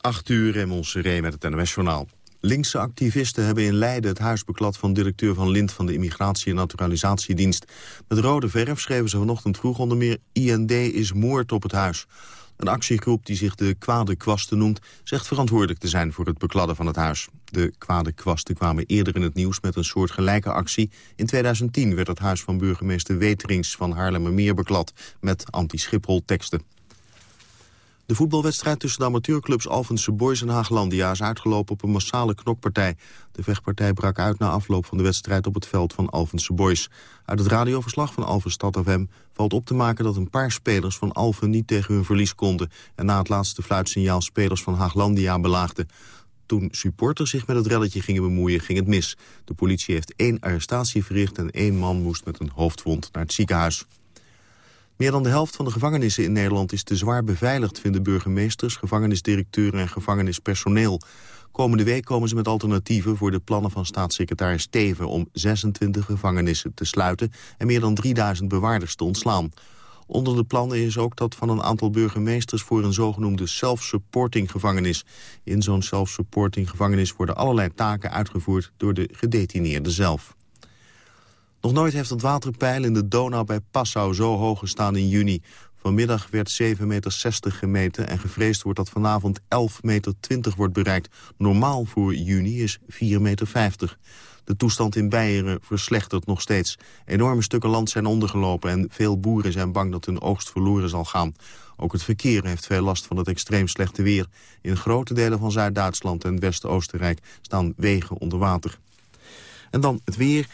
8 uur in Montserrat met het NOS-journaal. Linkse activisten hebben in Leiden het huis beklad van directeur van Lint van de Immigratie- en Naturalisatiedienst. Met rode verf schreven ze vanochtend vroeg onder meer IND is moord op het huis. Een actiegroep die zich de Kwade Kwasten noemt... zegt verantwoordelijk te zijn voor het bekladden van het huis. De Kwade Kwasten kwamen eerder in het nieuws met een soort gelijke actie. In 2010 werd het huis van burgemeester Weterings van Haarlemmermeer beklad... met anti-Schiphol teksten. De voetbalwedstrijd tussen de amateurclubs Alphense Boys en Haaglandia is uitgelopen op een massale knokpartij. De vechtpartij brak uit na afloop van de wedstrijd op het veld van Alphense Boys. Uit het radioverslag van Alphen Stad FM valt op te maken dat een paar spelers van Alphen niet tegen hun verlies konden. En na het laatste fluitsignaal spelers van Haaglandia belaagden. Toen supporters zich met het relletje gingen bemoeien, ging het mis. De politie heeft één arrestatie verricht en één man moest met een hoofdwond naar het ziekenhuis. Meer dan de helft van de gevangenissen in Nederland is te zwaar beveiligd... vinden burgemeesters, gevangenisdirecteuren en gevangenispersoneel. Komende week komen ze met alternatieven voor de plannen van staatssecretaris Steven... om 26 gevangenissen te sluiten en meer dan 3000 bewaarders te ontslaan. Onder de plannen is ook dat van een aantal burgemeesters... voor een zogenoemde self-supporting gevangenis. In zo'n self-supporting gevangenis worden allerlei taken uitgevoerd... door de gedetineerde zelf. Nog nooit heeft het waterpeil in de Donau bij Passau zo hoog gestaan in juni. Vanmiddag werd 7,60 meter gemeten en gevreesd wordt dat vanavond 11,20 meter wordt bereikt. Normaal voor juni is 4,50 meter. De toestand in Beieren verslechtert nog steeds. Enorme stukken land zijn ondergelopen en veel boeren zijn bang dat hun oogst verloren zal gaan. Ook het verkeer heeft veel last van het extreem slechte weer. In grote delen van Zuid-Duitsland en West-Oostenrijk staan wegen onder water. En dan het weer.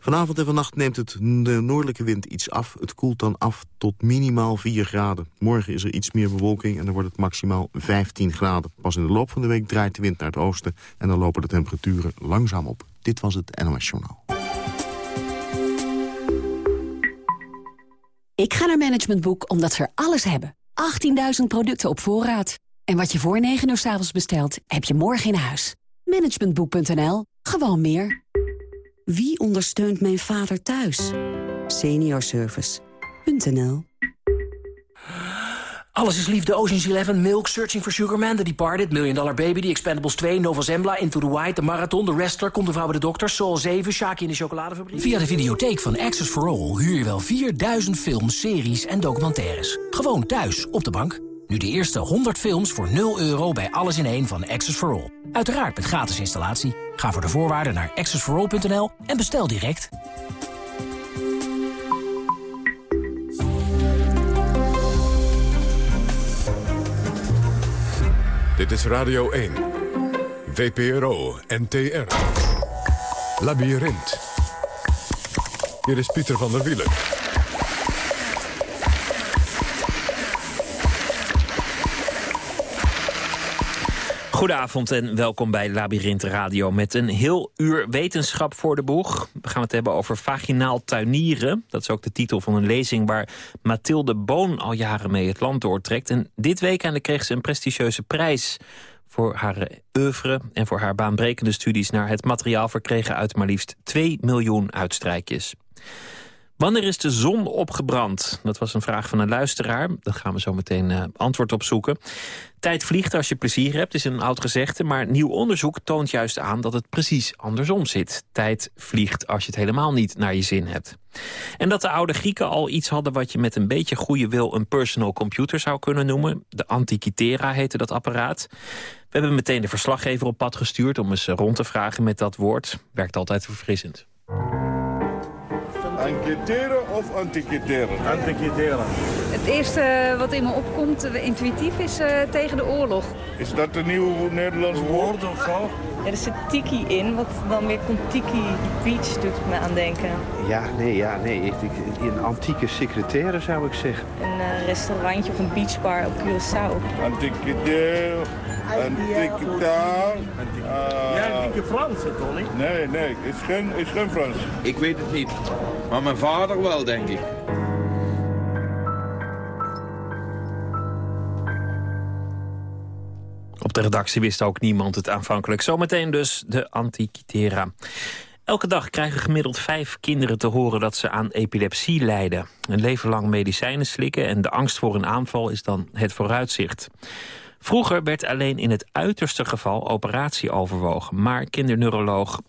Vanavond en vannacht neemt het de noordelijke wind iets af. Het koelt dan af tot minimaal 4 graden. Morgen is er iets meer bewolking en dan wordt het maximaal 15 graden. Pas in de loop van de week draait de wind naar het oosten... en dan lopen de temperaturen langzaam op. Dit was het NOS Journaal. Ik ga naar Management Boek omdat ze er alles hebben. 18.000 producten op voorraad. En wat je voor 9 uur s avonds bestelt, heb je morgen in huis. Managementboek.nl. Gewoon meer. Wie ondersteunt mijn vader thuis? Seniorservice.nl Alles is liefde, Ocean's Eleven, Milk, Searching for Sugar Man, The Departed, Million Dollar Baby, The Expendables 2, Nova Zembla, Into the White, The Marathon, The Wrestler, Komt de Vrouw bij de Dokter, Soul 7, Shaki in de Chocoladefabriek. Via de videotheek van Access for All huur je wel 4000 films, series en documentaires. Gewoon thuis, op de bank. Nu de eerste 100 films voor 0 euro bij Alles in één van Access for All. Uiteraard met gratis installatie. Ga voor de voorwaarden naar accessforall.nl en bestel direct. Dit is Radio 1. VPRO NTR. Labyrinth. Hier is Pieter van der Wielen. Goedenavond en welkom bij Labyrinth Radio met een heel uur wetenschap voor de boeg. We gaan het hebben over vaginaal tuinieren. Dat is ook de titel van een lezing waar Mathilde Boon al jaren mee het land doortrekt. En dit weekend kreeg ze een prestigieuze prijs voor haar oeuvre en voor haar baanbrekende studies naar het materiaal verkregen uit maar liefst 2 miljoen uitstrijkjes. Wanneer is de zon opgebrand? Dat was een vraag van een luisteraar. Daar gaan we zo meteen uh, antwoord op zoeken. Tijd vliegt als je plezier hebt, is een oud gezegde. Maar nieuw onderzoek toont juist aan dat het precies andersom zit. Tijd vliegt als je het helemaal niet naar je zin hebt. En dat de oude Grieken al iets hadden wat je met een beetje goede wil... een personal computer zou kunnen noemen. De Antikythera heette dat apparaat. We hebben meteen de verslaggever op pad gestuurd... om eens rond te vragen met dat woord. Werkt altijd verfrissend. Enquêteren of antiquiteren? Antiquiteren. Het eerste wat in me opkomt, uh, intuïtief, is uh, tegen de oorlog. Is dat een nieuw Nederlands woord of zo? Ja, er zit tiki in, wat dan weer Contiki Beach doet me aan denken. Ja, nee, ja, nee. Ik, ik, een antieke secretaire zou ik zeggen. Een uh, restaurantje of een beachbar op Curaçao. Antiquiteren. Antiquitaar. Uh, ja, antieke Frans, Tony. Nee, nee, is geen, is geen Frans. Ik weet het niet. Maar mijn vader wel, denk ik. Op de redactie wist ook niemand het aanvankelijk. Zometeen dus de Antikythera. Elke dag krijgen gemiddeld vijf kinderen te horen dat ze aan epilepsie lijden. Een leven lang medicijnen slikken en de angst voor een aanval is dan het vooruitzicht. Vroeger werd alleen in het uiterste geval operatie overwogen. Maar kinderneuroloog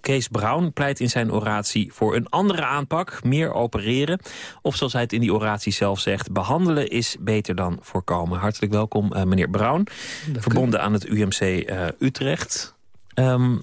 Kees Brown pleit in zijn oratie voor een andere aanpak, meer opereren. Of zoals hij het in die oratie zelf zegt, behandelen is beter dan voorkomen. Hartelijk welkom, uh, meneer Brown, verbonden aan het UMC uh, eh, Utrecht. Um,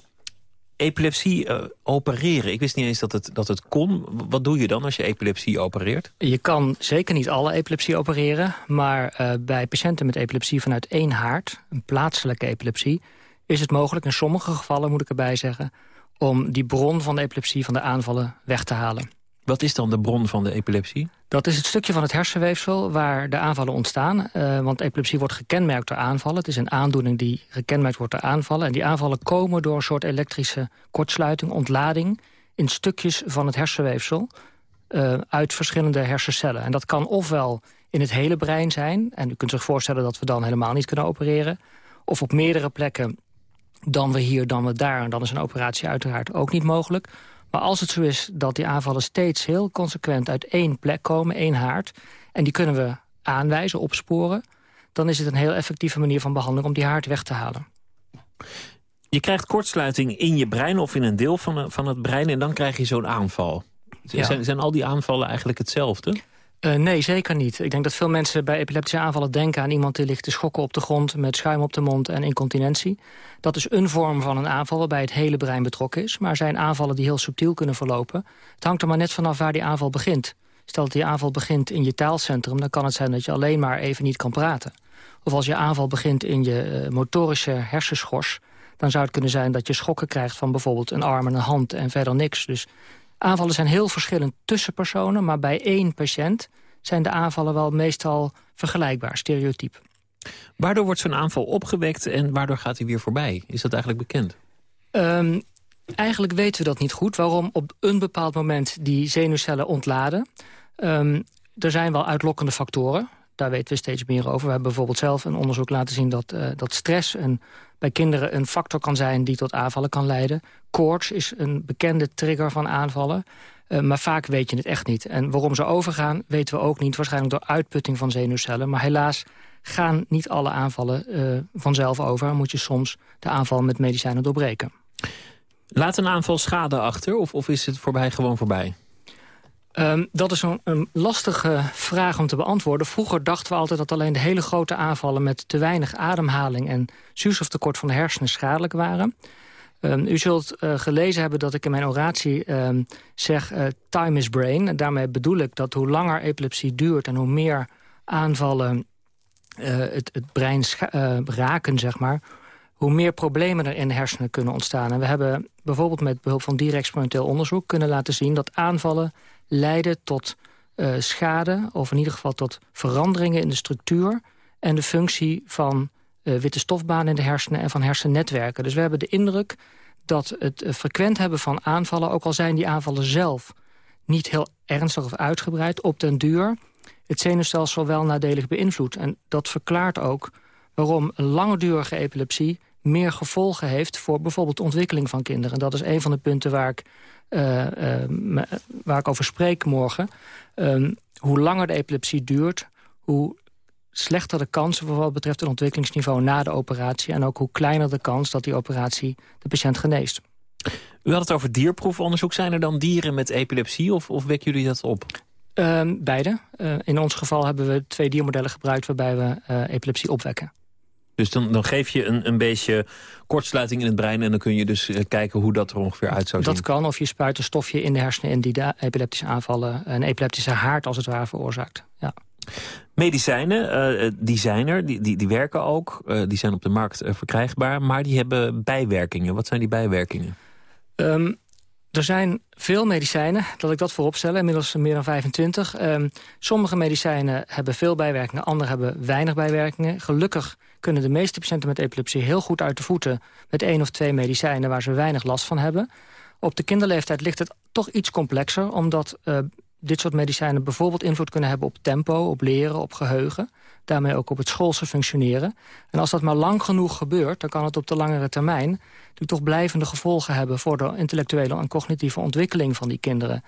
epilepsie uh, opereren, ik wist niet eens dat het, dat het kon. Wat doe je dan als je epilepsie opereert? Je kan zeker niet alle epilepsie opereren... maar bij patiënten met epilepsie vanuit één haard, een plaatselijke epilepsie... is het mogelijk, in sommige gevallen moet ik erbij zeggen om die bron van de epilepsie van de aanvallen weg te halen. Wat is dan de bron van de epilepsie? Dat is het stukje van het hersenweefsel waar de aanvallen ontstaan. Uh, want epilepsie wordt gekenmerkt door aanvallen. Het is een aandoening die gekenmerkt wordt door aanvallen. En die aanvallen komen door een soort elektrische kortsluiting, ontlading... in stukjes van het hersenweefsel uh, uit verschillende hersencellen. En dat kan ofwel in het hele brein zijn... en u kunt zich voorstellen dat we dan helemaal niet kunnen opereren... of op meerdere plekken dan we hier, dan we daar. En dan is een operatie uiteraard ook niet mogelijk. Maar als het zo is dat die aanvallen steeds heel consequent uit één plek komen, één haard... en die kunnen we aanwijzen, opsporen... dan is het een heel effectieve manier van behandeling om die haard weg te halen. Je krijgt kortsluiting in je brein of in een deel van, van het brein... en dan krijg je zo'n aanval. Zijn, zijn al die aanvallen eigenlijk hetzelfde? Uh, nee, zeker niet. Ik denk dat veel mensen bij epileptische aanvallen denken aan iemand die ligt te schokken op de grond met schuim op de mond en incontinentie. Dat is een vorm van een aanval waarbij het hele brein betrokken is. Maar er zijn aanvallen die heel subtiel kunnen verlopen. Het hangt er maar net vanaf waar die aanval begint. Stel dat die aanval begint in je taalcentrum, dan kan het zijn dat je alleen maar even niet kan praten. Of als je aanval begint in je uh, motorische hersenschors, dan zou het kunnen zijn dat je schokken krijgt van bijvoorbeeld een arm en een hand en verder niks. Dus Aanvallen zijn heel verschillend tussen personen... maar bij één patiënt zijn de aanvallen wel meestal vergelijkbaar, stereotyp. Waardoor wordt zo'n aanval opgewekt en waardoor gaat hij weer voorbij? Is dat eigenlijk bekend? Um, eigenlijk weten we dat niet goed. Waarom op een bepaald moment die zenuwcellen ontladen. Um, er zijn wel uitlokkende factoren. Daar weten we steeds meer over. We hebben bijvoorbeeld zelf een onderzoek laten zien... dat, uh, dat stress een, bij kinderen een factor kan zijn die tot aanvallen kan leiden. Koorts is een bekende trigger van aanvallen. Uh, maar vaak weet je het echt niet. En waarom ze overgaan, weten we ook niet. Waarschijnlijk door uitputting van zenuwcellen. Maar helaas gaan niet alle aanvallen uh, vanzelf over. Dan moet je soms de aanval met medicijnen doorbreken. Laat een aanval schade achter of, of is het voorbij gewoon voorbij? Um, dat is een, een, lastige vraag om te beantwoorden. Vroeger dachten we altijd dat alleen de hele grote aanvallen... met te weinig ademhaling en zuurstoftekort van de hersenen schadelijk waren. Um, u zult uh, gelezen hebben dat ik in mijn oratie um, zeg uh, time is brain. Daarmee bedoel ik dat hoe langer epilepsie duurt... en hoe meer aanvallen uh, het, het, brein raken, zeg maar... hoe meer problemen er in de hersenen kunnen ontstaan. En we hebben bijvoorbeeld met behulp van direct experimenteel onderzoek... kunnen laten zien dat aanvallen leiden tot uh, schade... of in ieder geval tot veranderingen in de structuur... en de functie van uh, witte stofbanen in de hersenen en van hersennetwerken. Dus we hebben de indruk dat het uh, frequent hebben van aanvallen... ook al zijn die aanvallen zelf niet heel ernstig of uitgebreid... op den duur het zenuwstelsel wel nadelig beïnvloedt. En dat verklaart ook waarom een langdurige epilepsie meer gevolgen heeft voor bijvoorbeeld de ontwikkeling van kinderen. En dat is een van de punten waar ik waar ik over spreek morgen. Um, hoe langer de epilepsie duurt, hoe slechter de kansen voor wat betreft het ontwikkelingsniveau na de operatie... en ook hoe kleiner de kans dat die operatie de patiënt geneest. U had het over dierproefonderzoek. Zijn er dan dieren met epilepsie of, of wekken jullie dat op? Um, beide. Uh, in ons geval hebben we twee diermodellen gebruikt... waarbij we uh, epilepsie opwekken. Dus dan, dan geef je een, een beetje kortsluiting in het brein... en dan kun je dus uh, kijken hoe dat er ongeveer uit zou zien. Dat kan, of je spuit een stofje in de hersenen... in die de epileptische aanvallen, een epileptische haard als het ware veroorzaakt. Ja. Medicijnen, uh, die zijn er, die, die, die werken ook. Uh, die zijn op de markt verkrijgbaar, maar die hebben bijwerkingen. Wat zijn die bijwerkingen? Um, er zijn veel medicijnen, dat ik dat voorop stel, inmiddels meer dan 25. Um, sommige medicijnen hebben veel bijwerkingen, andere hebben weinig bijwerkingen. Gelukkig kunnen de meeste patiënten met epilepsie heel goed uit de voeten... met één of twee medicijnen waar ze weinig last van hebben. Op de kinderleeftijd ligt het toch iets complexer... omdat uh, dit soort medicijnen bijvoorbeeld invloed kunnen hebben op tempo... op leren, op geheugen. Daarmee ook op het schoolse functioneren. En als dat maar lang genoeg gebeurt... dan kan het op de langere termijn natuurlijk toch blijvende gevolgen hebben... voor de intellectuele en cognitieve ontwikkeling van die kinderen.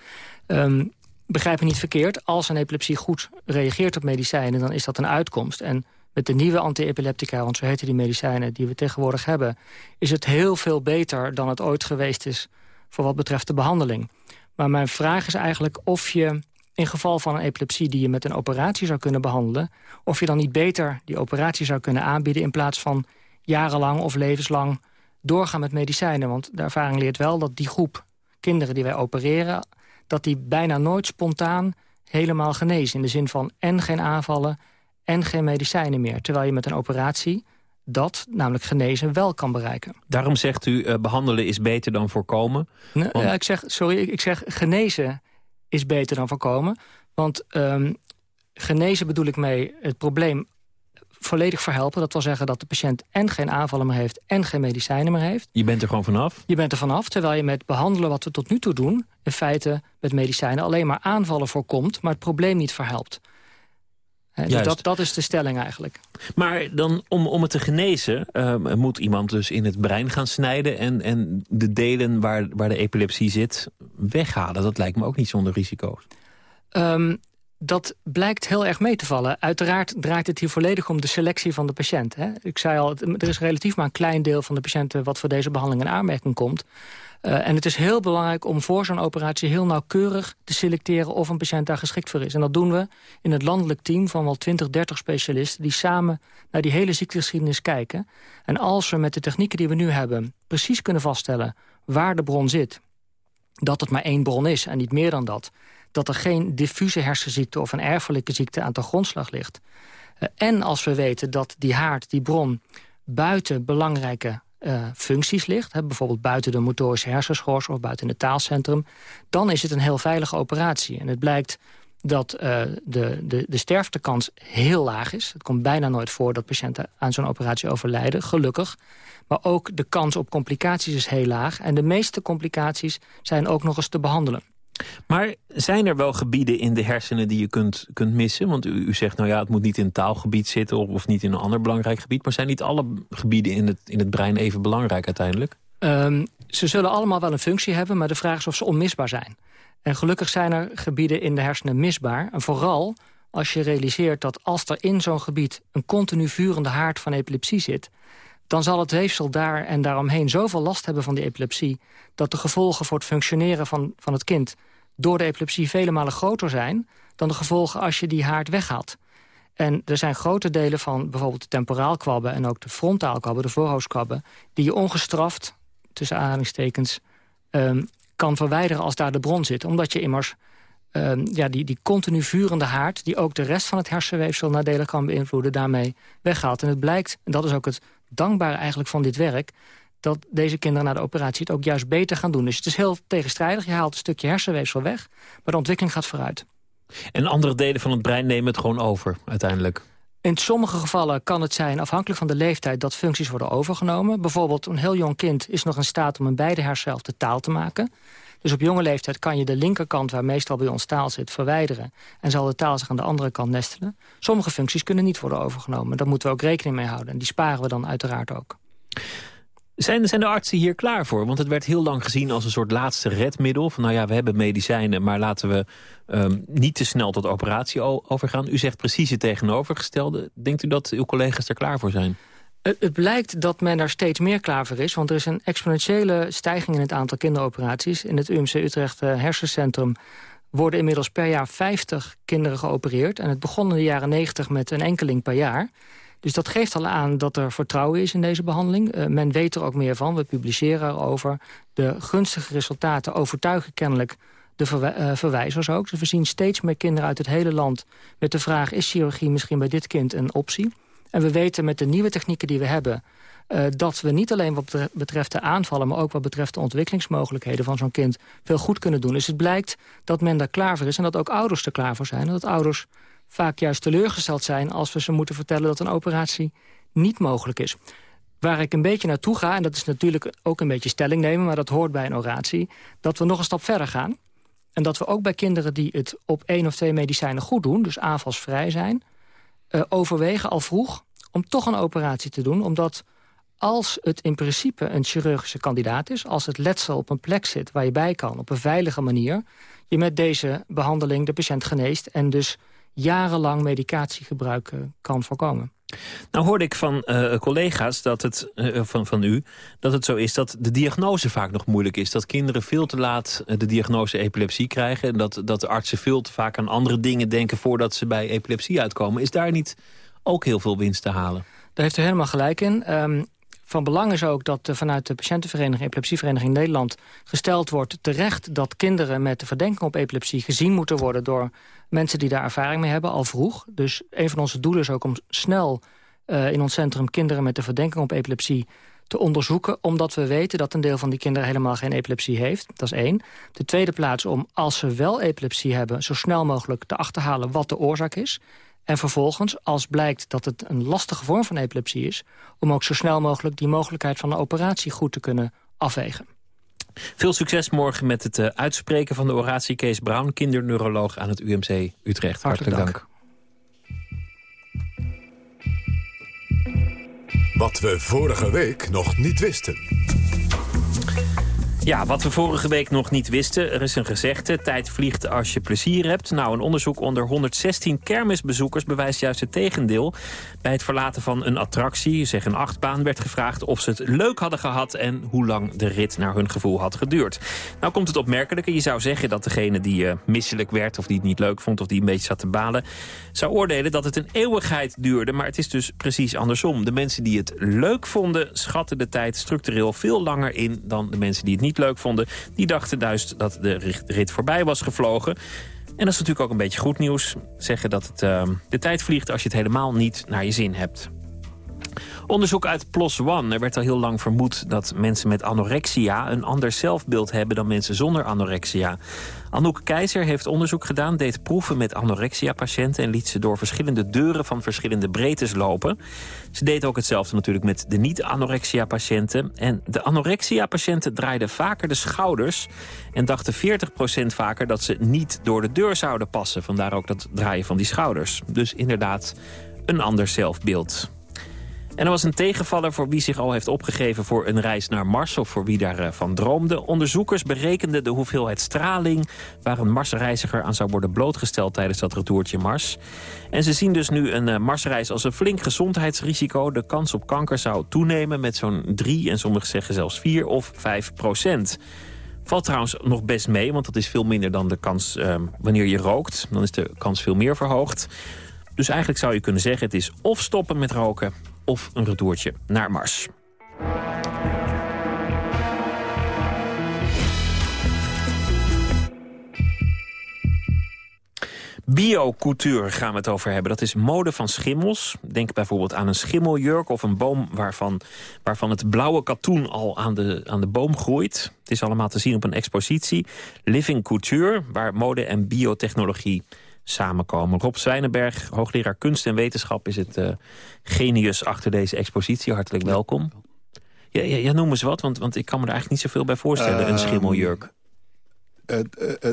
Um, begrijp me niet verkeerd, als een epilepsie goed reageert op medicijnen... dan is dat een uitkomst. En met de nieuwe anti-epileptica, want zo heten die medicijnen die we tegenwoordig hebben, is het heel veel beter dan het ooit geweest is voor wat betreft de behandeling. Maar mijn vraag is eigenlijk of je in geval van een epilepsie die je met een operatie zou kunnen behandelen, of je dan niet beter die operatie zou kunnen aanbieden in plaats van jarenlang of levenslang doorgaan met medicijnen. Want de ervaring leert wel dat die groep kinderen die wij opereren... dat die bijna nooit spontaan helemaal genezen. In de zin van en geen aanvallen en geen medicijnen meer. Terwijl je met een operatie dat, namelijk genezen, wel kan bereiken. Daarom zegt u, uh, behandelen is beter dan voorkomen? Nee, want... ik zeg, sorry, ik, zeg genezen is beter dan voorkomen. Want um, genezen bedoel ik mee het probleem volledig verhelpen. Dat wil zeggen dat de patiënt en geen aanvallen meer heeft... en geen medicijnen meer heeft. Je bent er gewoon vanaf? Je bent er vanaf, terwijl je met behandelen wat we tot nu toe doen... in feite met medicijnen alleen maar aanvallen voorkomt... maar het probleem niet verhelpt. Dus dat, dat is de stelling eigenlijk. Maar dan, om, om het te genezen uh, moet iemand dus in het brein gaan snijden... en, en de delen waar, waar de epilepsie zit weghalen. Dat lijkt me ook niet zonder risico's. Um, dat blijkt heel erg mee te vallen. Uiteraard draait het hier volledig om de selectie van de patiënt. Hè. Ik zei al, er is relatief maar een klein deel van de patiënten... wat voor deze behandeling in aanmerking komt. Uh, en het is heel belangrijk om voor zo'n operatie heel nauwkeurig te selecteren... of een patiënt daar geschikt voor is. En dat doen we in het landelijk team van wel 20, 30 specialisten... die samen naar die hele ziektegeschiedenis kijken. En als we met de technieken die we nu hebben... precies kunnen vaststellen waar de bron zit... dat het maar één bron is en niet meer dan dat dat er geen diffuse hersenziekte of een erfelijke ziekte aan de grondslag ligt. Uh, en als we weten dat die haard, die bron, buiten belangrijke uh, functies ligt... Bijvoorbeeld buiten de motorische hersenschors of buiten het taalcentrum... dan is het een heel veilige operatie. En het blijkt dat uh, de, de, de sterftekans heel laag is. Het komt bijna nooit voor dat patiënten aan zo'n operatie overlijden, gelukkig. Maar ook de kans op complicaties is heel laag. En de meeste complicaties zijn ook nog eens te behandelen. Maar zijn er wel gebieden in de hersenen die je kunt, kunt missen? Want u, zegt, nou ja, het moet niet in taalgebied zitten... Of, of, niet in een ander belangrijk gebied. Maar zijn niet alle gebieden in het, in het brein even belangrijk uiteindelijk? Um, ze zullen allemaal wel een functie hebben... maar de vraag is of ze onmisbaar zijn. En gelukkig zijn er gebieden in de hersenen misbaar. En vooral als je realiseert dat als er in zo'n gebied... een continu vurende haard van epilepsie zit dan zal het weefsel daar en daaromheen zoveel last hebben van die epilepsie... dat de gevolgen voor het functioneren van, van het kind door de epilepsie vele malen groter zijn... dan de gevolgen als je die haard weghaalt. En er zijn grote delen van bijvoorbeeld de temporaalkwabben... en ook de frontaalkwabben, de voorhoofdkwabben... die je ongestraft, tussen aanhalingstekens, um, kan verwijderen als daar de bron zit. Omdat je immers um, ja, die, die continu vurende haard... die ook de rest van het hersenweefsel nadelig kan beïnvloeden... daarmee weghaalt. En het blijkt, en dat is ook het dankbare eigenlijk van dit werk dat deze kinderen na de operatie het ook juist beter gaan doen. Dus het is heel tegenstrijdig. Je haalt een stukje hersenweefsel weg, maar de ontwikkeling gaat vooruit. En andere delen van het brein nemen het gewoon over uiteindelijk? In sommige gevallen kan het zijn, afhankelijk van de leeftijd... dat functies worden overgenomen. Bijvoorbeeld een heel jong kind is nog in staat om in beide hersenhelften taal te maken. Dus op jonge leeftijd kan je de linkerkant, waar meestal bij ons taal zit, verwijderen. En zal de taal zich aan de andere kant nestelen. Sommige functies kunnen niet worden overgenomen. Daar moeten we ook rekening mee houden. En die sparen we dan uiteraard ook. Zijn, de artsen hier klaar voor? Want het werd heel lang gezien als een soort laatste redmiddel. Van nou ja, we hebben medicijnen, maar laten we um, niet te snel tot operatie overgaan. U zegt precies het tegenovergestelde. Denkt u dat uw collega's er klaar voor zijn? Het blijkt dat men er steeds meer klaar voor is. Want er is een exponentiële stijging in het aantal kinderoperaties. In het UMC Utrecht eh, Hersencentrum worden inmiddels per jaar 50 kinderen geopereerd. En het begon in de jaren 90 met een enkeling per jaar. Dus dat geeft al aan dat er vertrouwen is in deze behandeling. Uh, men weet er ook meer van, we publiceren erover. De gunstige resultaten overtuigen kennelijk de uh, verwijzers ook. Dus we zien steeds meer kinderen uit het hele land met de vraag... is chirurgie misschien bij dit kind een optie? En we weten met de nieuwe technieken die we hebben... Uh, dat we niet alleen wat betreft de aanvallen... maar ook wat betreft de ontwikkelingsmogelijkheden van zo'n kind... veel goed kunnen doen. Dus het blijkt dat men daar klaar voor is... en dat ook ouders er klaar voor zijn. En dat ouders vaak juist teleurgesteld zijn... als we ze moeten vertellen dat een operatie niet mogelijk is. Waar ik een beetje naartoe ga, en dat is natuurlijk ook een beetje stelling nemen... maar dat hoort bij een oratie, dat we nog een stap verder gaan. En dat we ook bij kinderen die het op één of twee medicijnen goed doen... dus aanvalsvrij zijn, uh, overwegen al vroeg om toch een operatie te doen. Omdat als het in principe een chirurgische kandidaat is... als het letsel op een plek zit waar je bij kan op een veilige manier... je met deze behandeling de patiënt geneest... en dus jarenlang medicatiegebruik kan voorkomen. Nou hoorde ik van uh, collega's dat het, uh, van, van u dat het zo is dat de diagnose vaak nog moeilijk is. Dat kinderen veel te laat de diagnose epilepsie krijgen. En dat, dat de artsen veel te vaak aan andere dingen denken voordat ze bij epilepsie uitkomen. Is daar niet ook heel veel winst te halen? Daar heeft u helemaal gelijk in. Um, van belang is ook dat vanuit de patiëntenvereniging, Epilepsievereniging Nederland, gesteld wordt terecht dat kinderen met de verdenking op epilepsie gezien moeten worden door mensen die daar ervaring mee hebben, al vroeg. Dus een van onze doelen is ook om snel uh, in ons centrum kinderen met de verdenking op epilepsie te onderzoeken... omdat we weten dat een deel van die kinderen helemaal geen epilepsie heeft. Dat is één. De tweede plaats om, als ze wel epilepsie hebben... zo snel mogelijk te achterhalen wat de oorzaak is. En vervolgens, als blijkt dat het een lastige vorm van epilepsie is... om ook zo snel mogelijk die mogelijkheid van een operatie goed te kunnen afwegen. Veel succes morgen met het uh, uitspreken van de oratie Kees Brown... kinderneuroloog aan het UMC Utrecht. Hartelijk, dank. dank. Wat we vorige week nog niet wisten. Ja, wat we vorige week nog niet wisten, er is een gezegde... tijd vliegt als je plezier hebt. Nou, een onderzoek onder 116 kermisbezoekers bewijst juist het tegendeel. Bij het verlaten van een attractie, zeg een achtbaan... werd gevraagd of ze het leuk hadden gehad... en hoe lang de rit naar hun gevoel had geduurd. Nou komt het opmerkelijke. Je zou zeggen dat degene die uh, misselijk werd... of die het niet leuk vond of die een beetje zat te balen... zou oordelen dat het een eeuwigheid duurde. Maar het is dus precies andersom. De mensen die het leuk vonden... schatten de tijd structureel veel langer in... dan de mensen die het niet leuk vonden. Die dachten juist dat de rit voorbij was gevlogen. En dat is natuurlijk ook een beetje goed nieuws. Zeggen dat het, uh, de tijd vliegt als je het helemaal niet naar je zin hebt. Onderzoek uit PLOS ONE. Er werd al heel lang vermoed dat mensen met anorexia... een ander zelfbeeld hebben dan mensen zonder anorexia. Anouk Keizer heeft onderzoek gedaan, deed proeven met anorexia-patiënten... en liet ze door verschillende deuren van verschillende breedtes lopen. Ze deed ook hetzelfde natuurlijk met de niet-anorexia-patiënten. En de anorexia-patiënten draaiden vaker de schouders... en dachten 40% vaker dat ze niet door de deur zouden passen. Vandaar ook dat draaien van die schouders. Dus inderdaad een ander zelfbeeld. En er was een tegenvaller voor wie zich al heeft opgegeven voor een reis naar Mars... of voor wie daarvan droomde. Onderzoekers berekenden de hoeveelheid straling... waar een Marsreiziger aan zou worden blootgesteld tijdens dat retourtje Mars. En ze zien dus nu een eh, Marsreis als een flink gezondheidsrisico. De kans op kanker zou toenemen met zo'n 3 en sommigen zeggen zelfs 4 of 5 procent. Valt trouwens nog best mee, want dat is veel minder dan de kans uh, wanneer je rookt. Dan is de kans veel meer verhoogd. Dus eigenlijk zou je kunnen zeggen, het is of stoppen met roken of een retourtje naar Mars. Biocouture gaan we het over hebben. Dat is mode van schimmels. Denk bijvoorbeeld aan een schimmeljurk of een boom... waarvan, waarvan het blauwe katoen al aan de, aan de boom groeit. Het is allemaal te zien op een expositie. Living Couture, waar mode en biotechnologie samenkomen. Rob Zwijnenberg, hoogleraar kunst en wetenschap... is het uh, genius achter deze expositie. Hartelijk welkom. Ja, ja, ja, noem eens wat, want, want ik kan me er eigenlijk niet zoveel bij voorstellen. Uh, een schimmeljurk. Uh,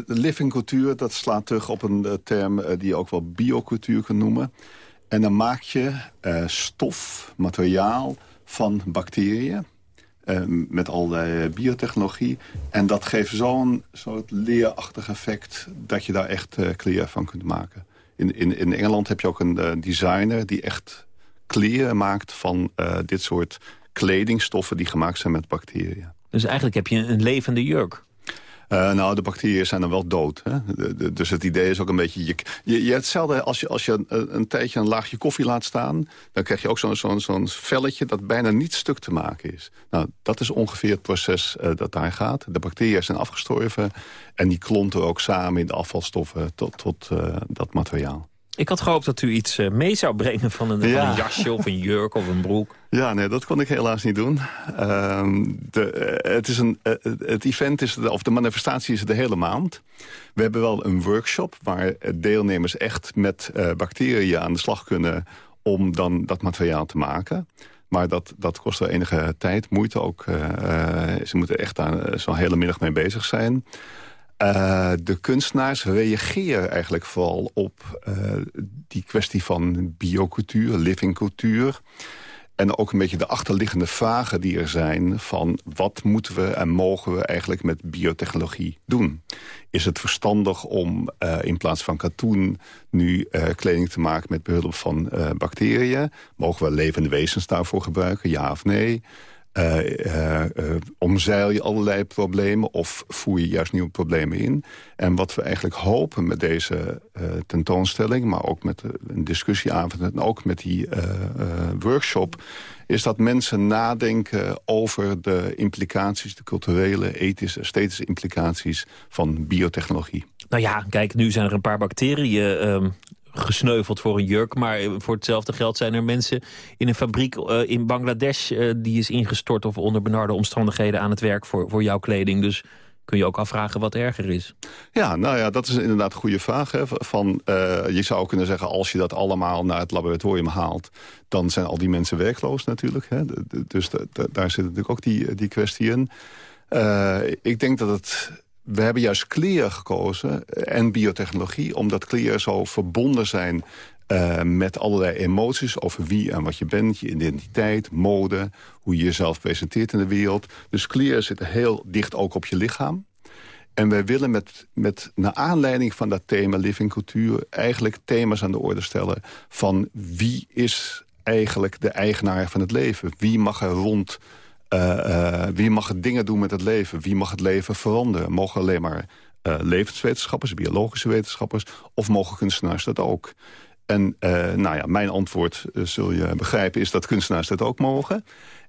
living cultuur, dat slaat terug op een term die je ook wel biocultuur kan noemen. En dan maak je stof, materiaal van bacteriën uh, met allerlei biotechnologie. En dat geeft zo'n soort leerachtig effect dat je daar echt uh, kleren van kunt maken. In, in, in Engeland heb je ook een designer die echt kleren maakt van dit soort kledingstoffen die gemaakt zijn met bacteriën. Dus eigenlijk heb je een levende jurk. Uh, nou, de bacteriën zijn dan wel dood. Hè? dus het idee is ook een beetje... Je, je, hetzelfde als je, als je een, een, tijdje een laagje koffie laat staan... dan krijg je ook zo'n zo'n velletje dat bijna niet stuk te maken is. Nou, dat is ongeveer het proces uh, dat daar gaat. De bacteriën zijn afgestorven en die klonten ook samen in de afvalstoffen tot, tot dat materiaal. Ik had gehoopt dat u iets uh, mee zou brengen van een, ja. van een, jasje of een jurk of een broek. Ja, nee, dat kon ik helaas niet doen. Uh, de, uh, het, is een, uh, het event is, of de manifestatie is de hele maand. We hebben wel een workshop waar deelnemers echt met bacteriën aan de slag kunnen... om dan dat materiaal te maken. Maar dat, dat kost wel enige tijd, moeite ook. ze moeten echt daar zo'n hele middag mee bezig zijn. Uh, de kunstenaars reageren eigenlijk vooral op uh, die kwestie van biocultuur, living cultuur. En ook een beetje de achterliggende vragen die er zijn... van wat moeten we en mogen we eigenlijk met biotechnologie doen? Is het verstandig om uh, in plaats van katoen nu kleding te maken... met behulp van bacteriën? Mogen we levende wezens daarvoor gebruiken, ja of nee? Uh, omzeil je allerlei problemen of voer je juist nieuwe problemen in? En wat we eigenlijk hopen met deze tentoonstelling... maar ook met een discussieavond en ook met die workshop... is dat mensen nadenken over de implicaties... de culturele, ethische, esthetische implicaties van biotechnologie. Nou ja, kijk, nu zijn er een paar bacteriën ehm, gesneuveld voor een jurk. Maar voor hetzelfde geld zijn er mensen in een fabriek uh, in Bangladesh... Uh, die is ingestort of onder benarde omstandigheden aan het werk voor, voor jouw kleding. Dus kun je ook afvragen wat erger is. Ja, nou ja, dat is inderdaad een goede vraag. Hè. Van, uh, je zou kunnen zeggen, als je dat allemaal naar het laboratorium haalt... dan zijn al die mensen werkloos natuurlijk. Hè. Dus daar zit natuurlijk ook die, die kwestie in. ik denk dat het we hebben juist kleren gekozen en biotechnologie... omdat kleren zo verbonden zijn uh, met allerlei emoties over wie en wat je bent. Je identiteit, mode, hoe je jezelf presenteert in de wereld. Dus kleren zitten heel dicht ook op je lichaam. En wij willen met, met naar aanleiding van dat thema living cultuur... eigenlijk thema's aan de orde stellen van wie is eigenlijk de eigenaar van het leven? Wie mag er rond wie mag dingen doen met het leven? Wie mag het leven veranderen? Mogen alleen maar uh, levenswetenschappers, biologische wetenschappers... of mogen kunstenaars dat ook? En nou ja, mijn antwoord, zul je begrijpen, is dat kunstenaars dat ook mogen.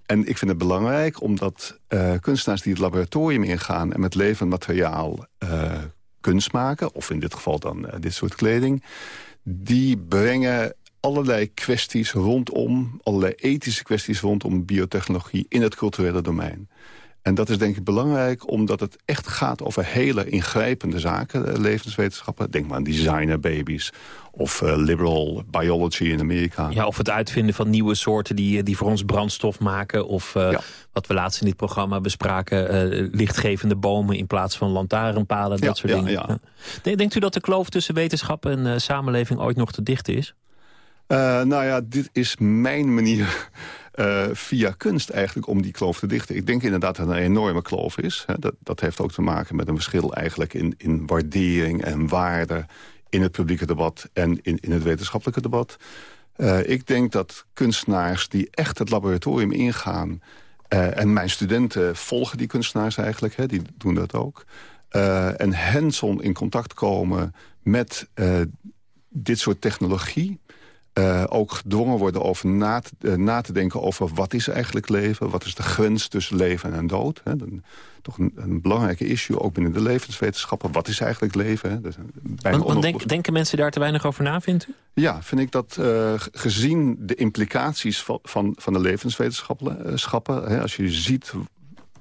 En ik vind het belangrijk omdat kunstenaars die het laboratorium ingaan... en met levend materiaal kunst maken, of in dit geval dan dit soort kleding... die brengen allerlei kwesties rondom, allerlei ethische kwesties rondom biotechnologie in het culturele domein. En dat is denk ik belangrijk omdat het echt gaat over hele ingrijpende zaken, eh, levenswetenschappen. Denk maar aan designerbabies of uh, liberal biology in Amerika. Ja, of het uitvinden van nieuwe soorten die, eh, die voor ons brandstof maken. Of uh, ja. wat we laatst in dit programma bespraken, uh, lichtgevende bomen in plaats van lantaarnpalen, dat ja, soort dingen. Denkt u dat de kloof tussen wetenschap en samenleving ooit nog te dicht is? Uh, nou ja, dit is mijn manier uh, via kunst eigenlijk om die kloof te dichten. Ik denk inderdaad dat er een enorme kloof is. Hè. Dat, dat heeft ook te maken met een verschil eigenlijk in, in waardering en waarde... in het publieke debat en in, in het wetenschappelijke debat. Uh, ik denk dat kunstenaars die echt het laboratorium ingaan... en mijn studenten volgen die kunstenaars eigenlijk, hè, die doen dat ook... en hands-on in contact komen met dit soort technologie uh, ook gedwongen worden over na te, uh, na te, denken over wat is eigenlijk leven? Wat is de grens tussen leven en dood? Hè? Dan, toch een, een, belangrijke issue, ook binnen de levenswetenschappen. Wat is eigenlijk leven? Hè? Want, want denk, denken mensen daar te weinig over na, vindt u? Ja, vind ik dat uh, gezien de implicaties van, van, van de levenswetenschappen... Hè, als je ziet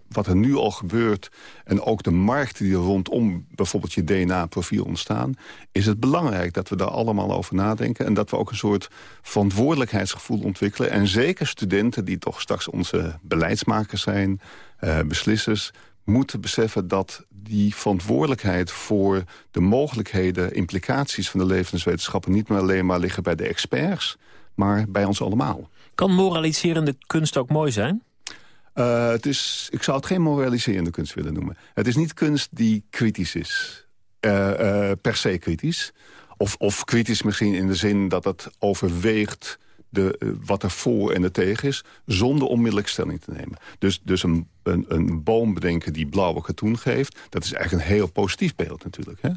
wat er nu al gebeurt... en ook de markten die rondom bijvoorbeeld je DNA-profiel ontstaan... is het belangrijk dat we daar allemaal over nadenken... en dat we ook een soort verantwoordelijkheidsgevoel ontwikkelen. En zeker studenten die toch straks onze beleidsmakers zijn, uh, beslissers moeten beseffen dat die verantwoordelijkheid voor de mogelijkheden, implicaties van de levenswetenschappen niet meer alleen maar liggen bij de experts, maar bij ons allemaal. Kan moraliserende kunst ook mooi zijn? Uh, het is, ik zou het geen moraliserende kunst willen noemen. Het is niet kunst die kritisch is. Uh, uh, per se kritisch. Of, of kritisch misschien in de zin dat het overweegt de, wat er voor en er tegen is... zonder onmiddellijk stelling te nemen. Dus, dus een, een, een boom bedenken die blauwe katoen geeft... dat is eigenlijk een heel positief beeld natuurlijk. Hè?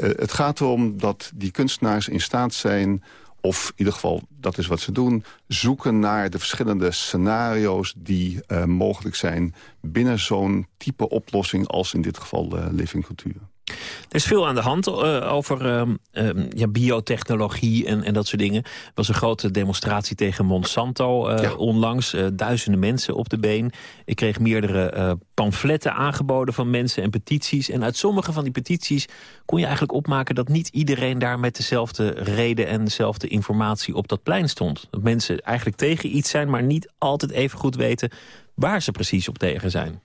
het gaat erom dat die kunstenaars in staat zijn of in ieder geval, dat is wat ze doen... zoeken naar de verschillende scenario's die uh, mogelijk zijn... binnen zo'n type oplossing als in dit geval uh, living cultuur. Er is veel aan de hand uh, over uh, uh, ja, biotechnologie en, en dat soort dingen. Er was een grote demonstratie tegen Monsanto ja. onlangs. duizenden mensen op de been. Ik kreeg meerdere pamfletten aangeboden van mensen en petities. En uit sommige van die petities kon je eigenlijk opmaken... dat niet iedereen daar met dezelfde reden en dezelfde informatie op dat plein stond. Dat mensen eigenlijk tegen iets zijn, maar niet altijd even goed weten... waar ze precies op tegen zijn.